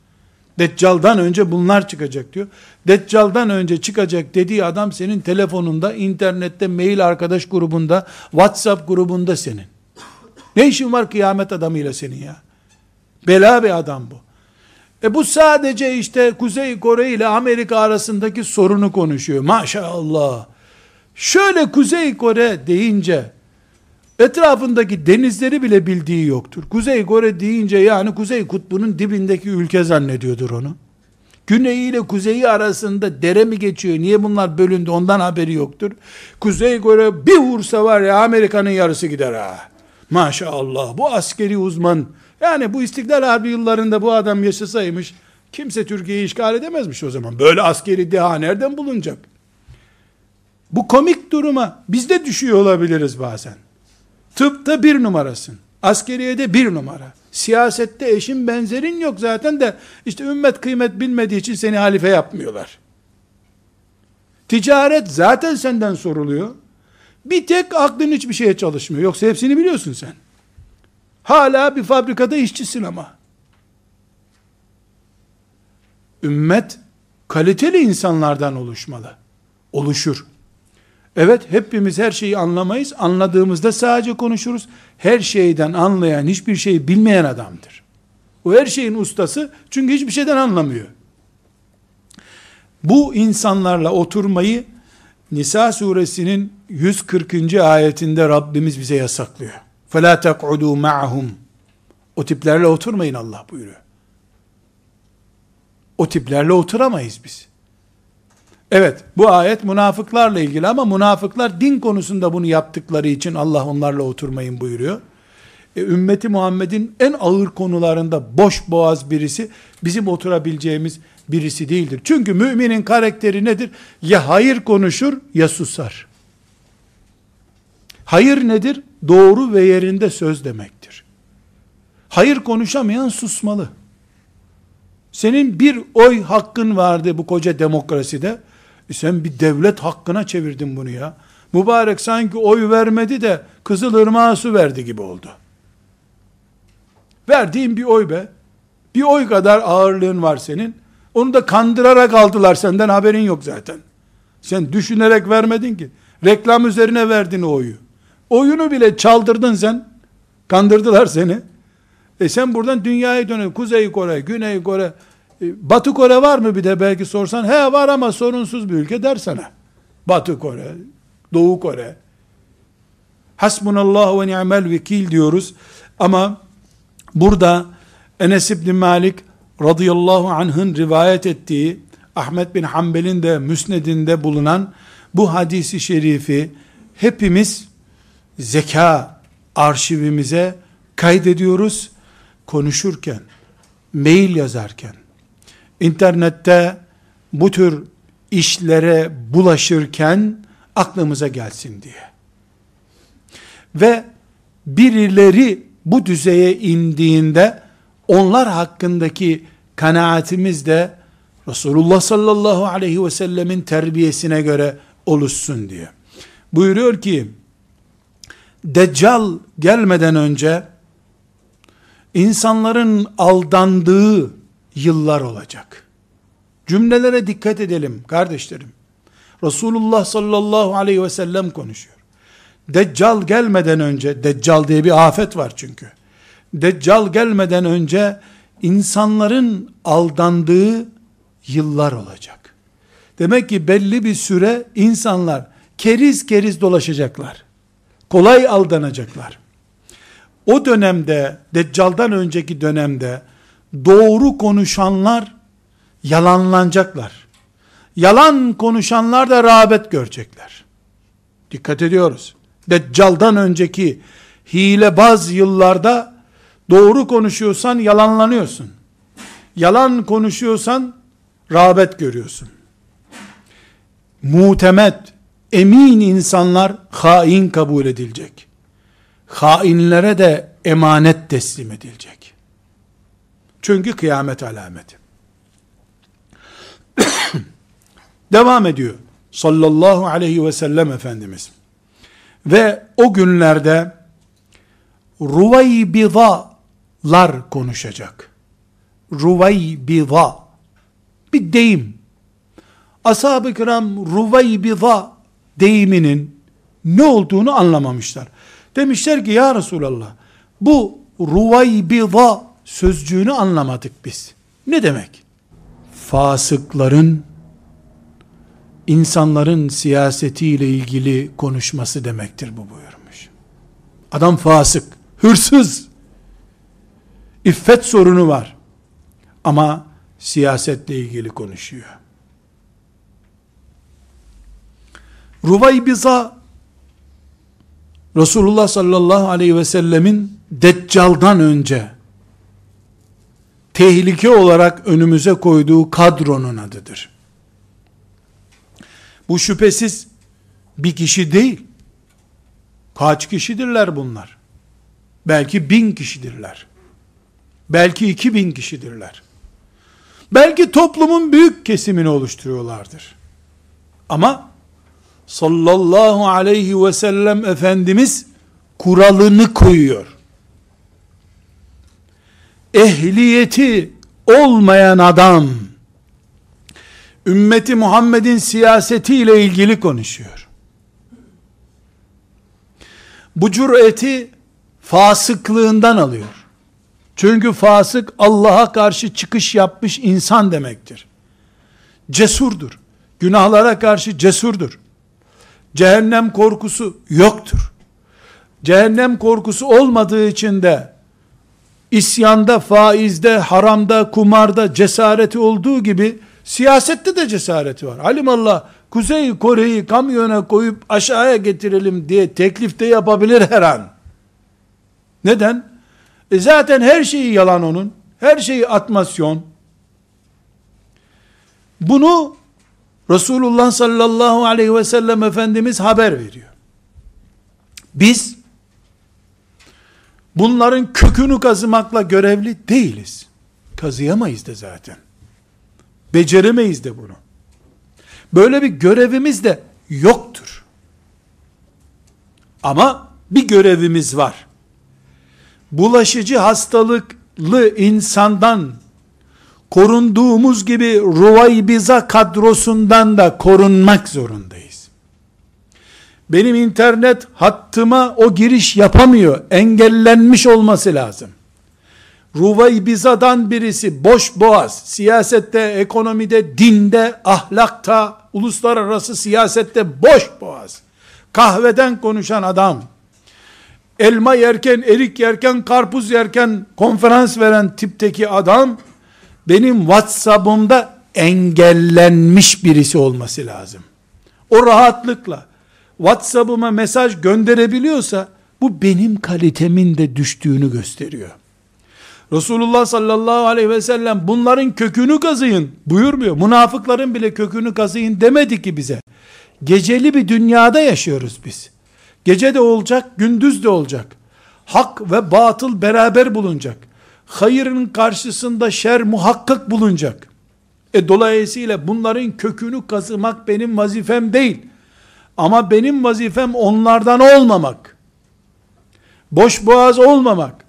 Deccal'dan önce bunlar çıkacak diyor. Deccal'dan önce çıkacak dediği adam senin telefonunda, internette, mail arkadaş grubunda, WhatsApp grubunda senin. Ne işin var kıyamet adamıyla senin ya? Bela bir adam bu. E bu sadece işte Kuzey Kore ile Amerika arasındaki sorunu konuşuyor. Maşallah. Şöyle Kuzey Kore deyince etrafındaki denizleri bile bildiği yoktur. Kuzey Kore deyince yani Kuzey Kutbu'nun dibindeki ülke zannediyordur onu. Güneyi ile kuzeyi arasında dere mi geçiyor? Niye bunlar bölündü? Ondan haberi yoktur. Kuzey Kore bir vursa var ya Amerika'nın yarısı gider ha. Maşallah bu askeri uzman. Yani bu İstiklal Harbi yıllarında bu adam yaşasaymış kimse Türkiye'yi işgal edemezmiş o zaman. Böyle askeri deha nereden bulunacak? Bu komik duruma biz de düşüyor olabiliriz bazen. Tıpta bir numarasın. Askeriyede bir numara. Siyasette eşin benzerin yok zaten de işte ümmet kıymet bilmediği için seni halife yapmıyorlar. Ticaret zaten senden soruluyor. Bir tek aklın hiçbir şeye çalışmıyor. Yoksa hepsini biliyorsun sen. Hala bir fabrikada işçisin ama. Ümmet kaliteli insanlardan oluşmalı. Oluşur. Evet hepimiz her şeyi anlamayız. Anladığımızda sadece konuşuruz. Her şeyden anlayan, hiçbir şeyi bilmeyen adamdır. O her şeyin ustası çünkü hiçbir şeyden anlamıyor. Bu insanlarla oturmayı Nisa suresinin 140. ayetinde Rabbimiz bize yasaklıyor. فَلَا تَقْعُدُوا مَعَهُمْ O tiplerle oturmayın Allah buyuruyor. O tiplerle oturamayız biz. Evet bu ayet münafıklarla ilgili ama münafıklar din konusunda bunu yaptıkları için Allah onlarla oturmayın buyuruyor. E, ümmeti Muhammed'in en ağır konularında boş boğaz birisi bizim oturabileceğimiz birisi değildir. Çünkü müminin karakteri nedir? Ya hayır konuşur ya susar. Hayır nedir? Doğru ve yerinde söz demektir. Hayır konuşamayan susmalı. Senin bir oy hakkın vardı bu koca demokraside. E sen bir devlet hakkına çevirdin bunu ya. Mübarek sanki oy vermedi de Kızılırmağa su verdi gibi oldu. Verdiğin bir oy be. Bir oy kadar ağırlığın var senin. Onu da kandırarak aldılar senden haberin yok zaten. Sen düşünerek vermedin ki. Reklam üzerine verdin o oyu. Oyunu bile çaldırdın sen. Kandırdılar seni. E sen buradan dünyaya dönün. Kuzey Kore, Güney Kore, e, Batı Kore var mı bir de belki sorsan. He var ama sorunsuz bir ülke der sana. Batı Kore, Doğu Kore. Hasbunallah ve ni'mel vekil diyoruz. Ama burada Enes İbni Malik radıyallahu anh'ın rivayet ettiği Ahmet bin Hanbel'in de müsnedinde bulunan bu hadisi şerifi hepimiz zeka arşivimize kaydediyoruz. Konuşurken, mail yazarken, internette bu tür işlere bulaşırken aklımıza gelsin diye. Ve birileri bu düzeye indiğinde onlar hakkındaki kanaatimiz de Resulullah sallallahu aleyhi ve sellemin terbiyesine göre oluşsun diye. Buyuruyor ki, Deccal gelmeden önce insanların aldandığı yıllar olacak. Cümlelere dikkat edelim kardeşlerim. Resulullah sallallahu aleyhi ve sellem konuşuyor. Deccal gelmeden önce, Deccal diye bir afet var çünkü. Deccal gelmeden önce insanların aldandığı yıllar olacak. Demek ki belli bir süre insanlar keriz keriz dolaşacaklar. Kolay aldanacaklar. O dönemde, Deccal'dan önceki dönemde doğru konuşanlar yalanlanacaklar. Yalan konuşanlar da rağbet görecekler. Dikkat ediyoruz. Deccal'dan önceki hilebaz yıllarda Doğru konuşuyorsan yalanlanıyorsun. Yalan konuşuyorsan rağbet görüyorsun. Mutemet, emin insanlar hain kabul edilecek. Hainlere de emanet teslim edilecek. Çünkü kıyamet alameti. Devam ediyor sallallahu aleyhi ve sellem Efendimiz. Ve o günlerde Ruvaybidalar konuşacak. Ruvaybida bir deyim. Ashab-ı kiram Ruvaybida deyiminin ne olduğunu anlamamışlar. Demişler ki ya Resulallah bu Ruvaybida sözcüğünü anlamadık biz. Ne demek? Fasıkların insanların siyasetiyle ilgili konuşması demektir bu buyurmuş. Adam fasık, hırsız, iffet sorunu var. Ama siyasetle ilgili konuşuyor. Ruvaybiza Resulullah sallallahu aleyhi ve sellemin Deccal'dan önce tehlike olarak önümüze koyduğu kadronun adıdır. Bu şüphesiz bir kişi değil. Kaç kişidirler bunlar? Belki bin kişidirler. Belki iki bin kişidirler. Belki toplumun büyük kesimini oluşturuyorlardır. Ama sallallahu aleyhi ve sellem Efendimiz kuralını koyuyor. Ehliyeti olmayan adam ümmeti Muhammed'in siyasetiyle ilgili konuşuyor. Bu cüreti fasıklığından alıyor. Çünkü fasık Allah'a karşı çıkış yapmış insan demektir. Cesurdur. Günahlara karşı cesurdur. Cehennem korkusu yoktur. Cehennem korkusu olmadığı için de isyanda, faizde, haramda, kumarda cesareti olduğu gibi Siyasette de cesareti var. Alimallah Kuzey Kore'yi kamyona koyup aşağıya getirelim diye teklifte yapabilir her an. Neden? E zaten her şeyi yalan onun. Her şeyi atmasyon. Bunu Resulullah sallallahu aleyhi ve sellem Efendimiz haber veriyor. Biz bunların kökünü kazımakla görevli değiliz. Kazıyamayız da zaten. Beceremeyiz de bunu. Böyle bir görevimiz de yoktur. Ama bir görevimiz var. Bulaşıcı hastalıklı insandan korunduğumuz gibi Ruvaybiza kadrosundan da korunmak zorundayız. Benim internet hattıma o giriş yapamıyor. Engellenmiş olması lazım. Ruvaybiza'dan birisi boş boğaz, siyasette, ekonomide, dinde, ahlakta, uluslararası siyasette boş boğaz. Kahveden konuşan adam, elma yerken, erik yerken, karpuz yerken konferans veren tipteki adam, benim WhatsApp'ımda engellenmiş birisi olması lazım. O rahatlıkla WhatsApp'ıma mesaj gönderebiliyorsa, bu benim kalitemin de düştüğünü gösteriyor. Resulullah sallallahu aleyhi ve sellem bunların kökünü kazıyın buyurmuyor. Münafıkların bile kökünü kazıyın demedi ki bize. Geceli bir dünyada yaşıyoruz biz. Gece de olacak, gündüz de olacak. Hak ve batıl beraber bulunacak. Hayırın karşısında şer muhakkak bulunacak. E dolayısıyla bunların kökünü kazımak benim vazifem değil. Ama benim vazifem onlardan olmamak. Boş boğaz olmamak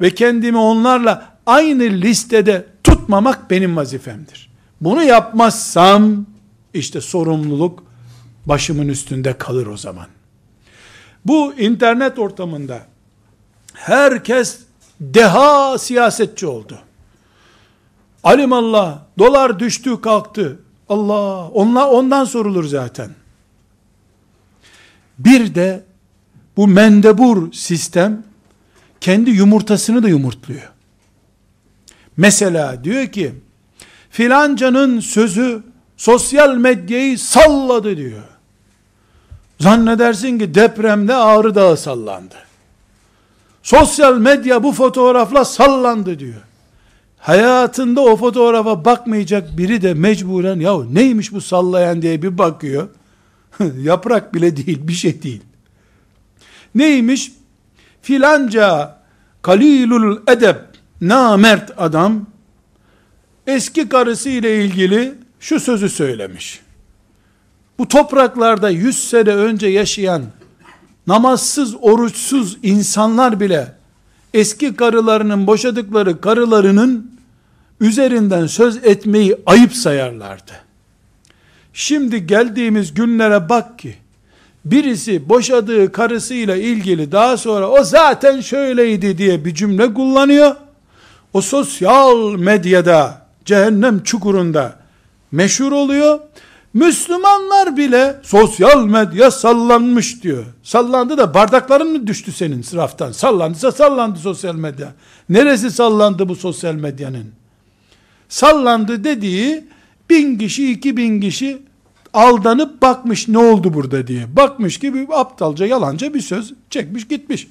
ve kendimi onlarla aynı listede tutmamak benim vazifemdir. Bunu yapmazsam işte sorumluluk başımın üstünde kalır o zaman. Bu internet ortamında herkes deha siyasetçi oldu. Alimallah dolar düştü kalktı. Allah onlar ondan sorulur zaten. Bir de bu mendebur sistem kendi yumurtasını da yumurtluyor. Mesela diyor ki, filancanın sözü sosyal medyayı salladı diyor. Zannedersin ki depremde Ağrı Dağı sallandı. Sosyal medya bu fotoğrafla sallandı diyor. Hayatında o fotoğrafa bakmayacak biri de mecburen ya neymiş bu sallayan diye bir bakıyor. Yaprak bile değil, bir şey değil. Neymiş? Filanca kalilul edeb namert adam eski karısı ile ilgili şu sözü söylemiş. Bu topraklarda yüz sene önce yaşayan namazsız, oruçsuz insanlar bile eski karılarının boşadıkları karılarının üzerinden söz etmeyi ayıp sayarlardı. Şimdi geldiğimiz günlere bak ki birisi boşadığı karısıyla ilgili daha sonra o zaten şöyleydi diye bir cümle kullanıyor. O sosyal medyada cehennem çukurunda meşhur oluyor. Müslümanlar bile sosyal medya sallanmış diyor. Sallandı da bardakların mı düştü senin sıraftan? Sallandıysa sallandı sosyal medya. Neresi sallandı bu sosyal medyanın? Sallandı dediği bin kişi, iki bin kişi aldanıp bakmış ne oldu burada diye. Bakmış gibi aptalca, yalanca bir söz çekmiş gitmiş.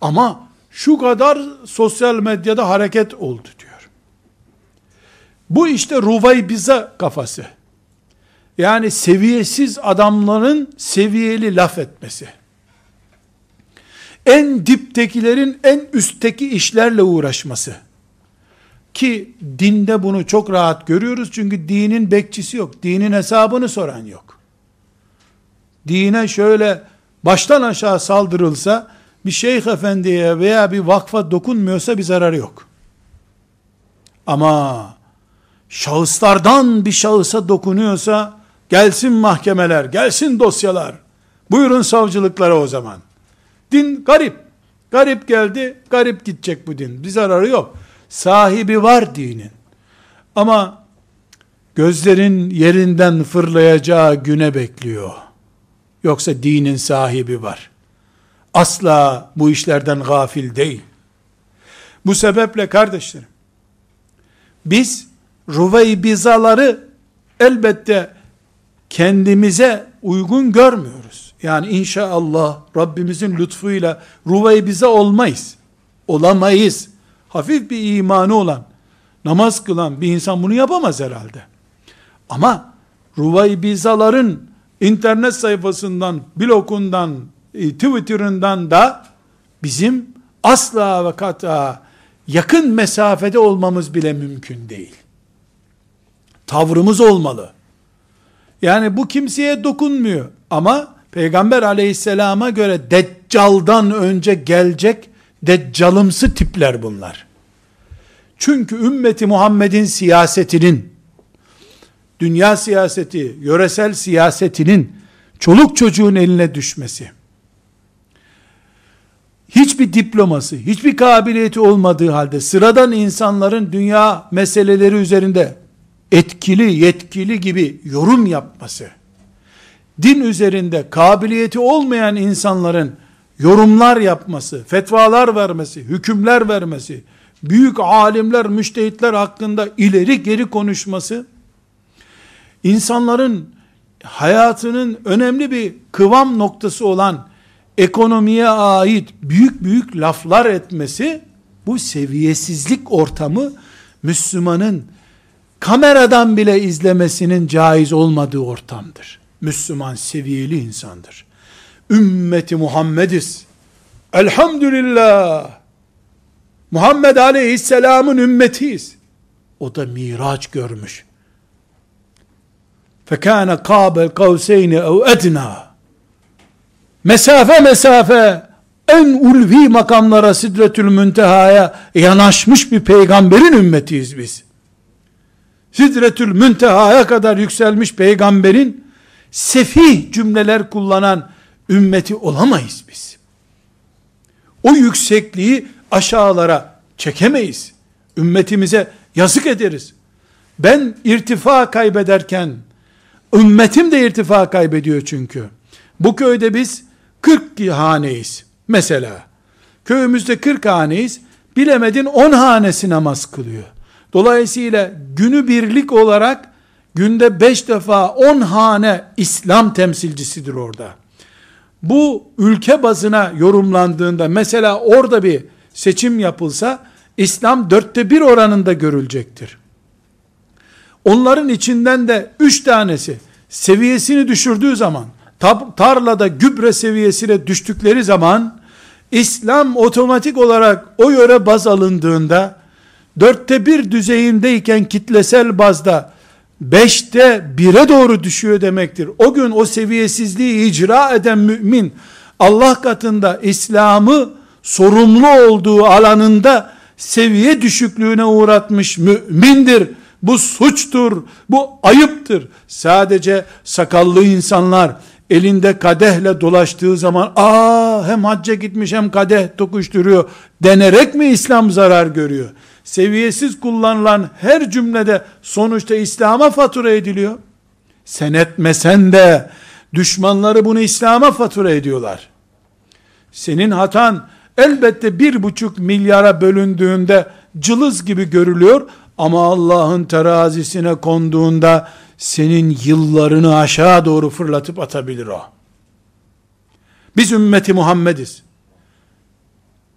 Ama şu kadar sosyal medyada hareket oldu diyor. Bu işte Ruvaybiza kafası. Yani seviyesiz adamların seviyeli laf etmesi. En diptekilerin en üstteki işlerle uğraşması. Ki dinde bunu çok rahat görüyoruz çünkü dinin bekçisi yok. Dinin hesabını soran yok. Dine şöyle baştan aşağı saldırılsa bir şeyh efendiye veya bir vakfa dokunmuyorsa bir zararı yok. Ama şahıslardan bir şahısa dokunuyorsa gelsin mahkemeler, gelsin dosyalar. Buyurun savcılıklara o zaman. Din garip. Garip geldi, garip gidecek bu din. Bir zararı yok. Sahibi var dinin. Ama gözlerin yerinden fırlayacağı güne bekliyor. Yoksa dinin sahibi var. Asla bu işlerden gafil değil. Bu sebeple kardeşlerim, biz Ruveybizaları elbette kendimize uygun görmüyoruz. Yani inşallah Rabbimizin lütfuyla Ruveybiza olmayız. Olamayız. Hafif bir imanı olan, namaz kılan bir insan bunu yapamaz herhalde. Ama Ruveybizaların internet sayfasından, blogundan, e, Twitter'ından da bizim asla ve kata yakın mesafede olmamız bile mümkün değil. Tavrımız olmalı. Yani bu kimseye dokunmuyor ama Peygamber aleyhisselama göre Deccal'dan önce gelecek Deccalımsı tipler bunlar. Çünkü ümmeti Muhammed'in siyasetinin dünya siyaseti, yöresel siyasetinin çoluk çocuğun eline düşmesi, hiçbir diploması, hiçbir kabiliyeti olmadığı halde sıradan insanların dünya meseleleri üzerinde etkili, yetkili gibi yorum yapması, din üzerinde kabiliyeti olmayan insanların yorumlar yapması, fetvalar vermesi, hükümler vermesi, büyük alimler, müştehitler hakkında ileri geri konuşması, insanların hayatının önemli bir kıvam noktası olan ekonomiye ait büyük büyük laflar etmesi, bu seviyesizlik ortamı Müslümanın kameradan bile izlemesinin caiz olmadığı ortamdır. Müslüman seviyeli insandır. Ümmeti Muhammediz. Elhamdülillah. Muhammed Aleyhisselam'ın ümmetiyiz. O da miraç görmüş. Fekâne kâbel kavseyni ev ednâ. Mesafe mesafe en ulvi makamlara sidretül müntehaya yanaşmış bir peygamberin ümmetiyiz biz. Sidretül müntehaya kadar yükselmiş peygamberin sefih cümleler kullanan ümmeti olamayız biz. O yüksekliği aşağılara çekemeyiz. Ümmetimize yazık ederiz. Ben irtifa kaybederken ümmetim de irtifa kaybediyor çünkü. Bu köyde biz 40 haneyiz. Mesela köyümüzde 40 haneyiz. Bilemedin 10 hanesi namaz kılıyor. Dolayısıyla günü birlik olarak günde 5 defa 10 hane İslam temsilcisidir orada. bu ülke bazına yorumlandığında mesela orada bir seçim yapılsa İslam dörtte bir oranında görülecektir. Onların içinden de üç tanesi seviyesini düşürdüğü zaman tarlada gübre seviyesine düştükleri zaman İslam otomatik olarak o yöre baz alındığında dörtte bir düzeyindeyken kitlesel bazda beşte bire doğru düşüyor demektir. O gün o seviyesizliği icra eden mümin Allah katında İslam'ı sorumlu olduğu alanında seviye düşüklüğüne uğratmış mümindir. Bu suçtur, bu ayıptır. Sadece sakallı insanlar elinde kadehle dolaştığı zaman aa hem hacca gitmiş hem kadeh tokuşturuyor denerek mi İslam zarar görüyor? Seviyesiz kullanılan her cümlede sonuçta İslam'a fatura ediliyor. Sen etmesen de düşmanları bunu İslam'a fatura ediyorlar. Senin hatan elbette bir buçuk milyara bölündüğünde cılız gibi görülüyor ama Allah'ın terazisine konduğunda senin yıllarını aşağı doğru fırlatıp atabilir o. Biz ümmeti Muhammediz.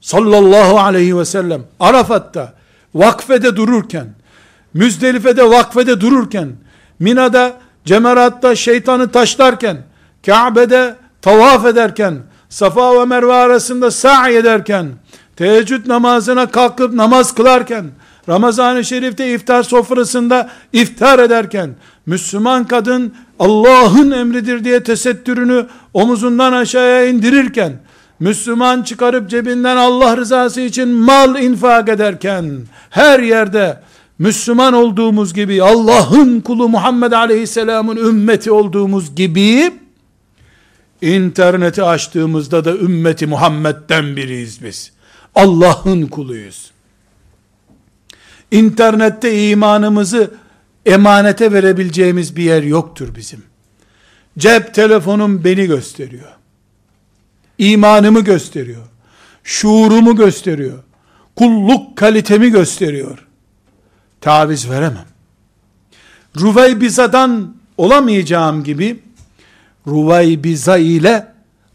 Sallallahu aleyhi ve sellem Arafat'ta vakfede dururken, Müzdelife'de vakfede dururken, Mina'da cemeratta şeytanı taşlarken, Kabe'de tavaf ederken, Safa ve Merve arasında sa'i ederken, teheccüd namazına kalkıp namaz kılarken, Ramazan-ı Şerif'te iftar sofrasında iftar ederken, Müslüman kadın Allah'ın emridir diye tesettürünü omuzundan aşağıya indirirken, Müslüman çıkarıp cebinden Allah rızası için mal infak ederken, her yerde Müslüman olduğumuz gibi, Allah'ın kulu Muhammed Aleyhisselam'ın ümmeti olduğumuz gibi, interneti açtığımızda da ümmeti Muhammed'den biriyiz biz. Allah'ın kuluyuz. İnternette imanımızı emanete verebileceğimiz bir yer yoktur bizim. Cep telefonum beni gösteriyor. İmanımı gösteriyor. Şuurumu gösteriyor. Kulluk kalitemi gösteriyor. Taviz veremem. Ruveybiza'dan olamayacağım gibi Ruveybiza ile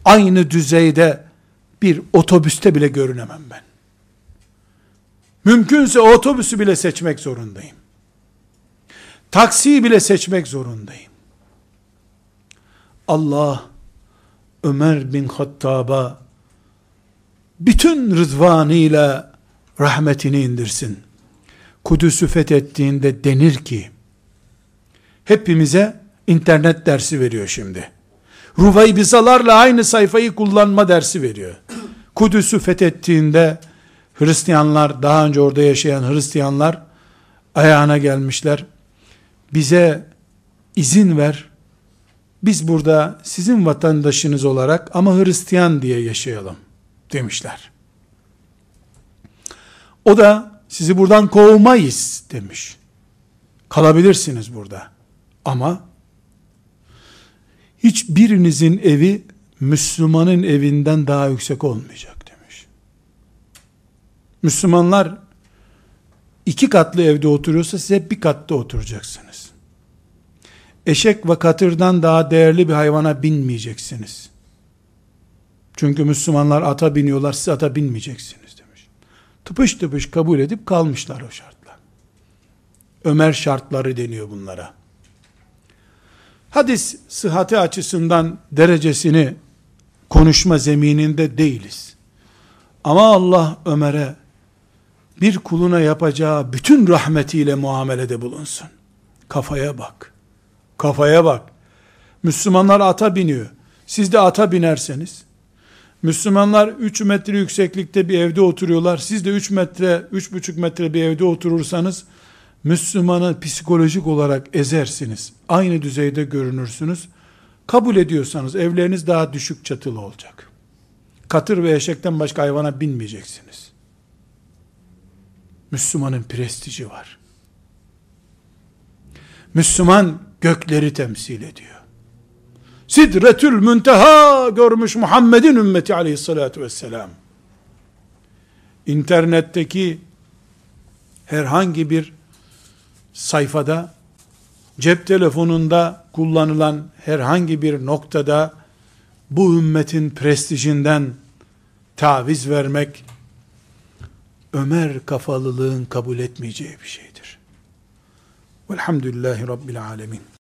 aynı düzeyde bir otobüste bile görünemem ben. Mümkünse otobüsü bile seçmek zorundayım. Taksiyi bile seçmek zorundayım. Allah Ömer bin Hattab'a bütün rızvanıyla rahmetini indirsin. Kudüs'ü fethettiğinde denir ki, hepimize internet dersi veriyor şimdi. Ruvaybizalarla aynı sayfayı kullanma dersi veriyor. Kudüs'ü fethettiğinde, Hristiyanlar, daha önce orada yaşayan Hristiyanlar, ayağına gelmişler. Bize izin ver, biz burada sizin vatandaşınız olarak ama Hristiyan diye yaşayalım demişler. O da sizi buradan kovmayız demiş. Kalabilirsiniz burada. Ama hiçbirinizin evi Müslümanın evinden daha yüksek olmayacak demiş. Müslümanlar iki katlı evde oturuyorsa size bir katta oturacaksınız. Eşek ve katırdan daha değerli bir hayvana binmeyeceksiniz. Çünkü Müslümanlar ata biniyorlar, siz ata binmeyeceksiniz demiş. Tıpış tıpış kabul edip kalmışlar o şartlar. Ömer şartları deniyor bunlara. Hadis sıhhati açısından derecesini konuşma zemininde değiliz. Ama Allah Ömer'e bir kuluna yapacağı bütün rahmetiyle muamelede bulunsun. Kafaya bak. Kafaya bak. Müslümanlar ata biniyor. Siz de ata binerseniz, Müslümanlar 3 metre yükseklikte bir evde oturuyorlar. Siz de 3 metre, 3,5 metre bir evde oturursanız, Müslümanı psikolojik olarak ezersiniz. Aynı düzeyde görünürsünüz. Kabul ediyorsanız evleriniz daha düşük çatılı olacak. Katır ve eşekten başka hayvana binmeyeceksiniz. Müslümanın prestiji var. Müslüman gökleri temsil ediyor. Sidretül münteha görmüş Muhammed'in ümmeti aleyhissalatü vesselam. İnternetteki herhangi bir sayfada, cep telefonunda kullanılan herhangi bir noktada bu ümmetin prestijinden taviz vermek, Ömer kafalılığın kabul etmeyeceği bir şeydir. Velhamdülillahi Rabbil Alemin.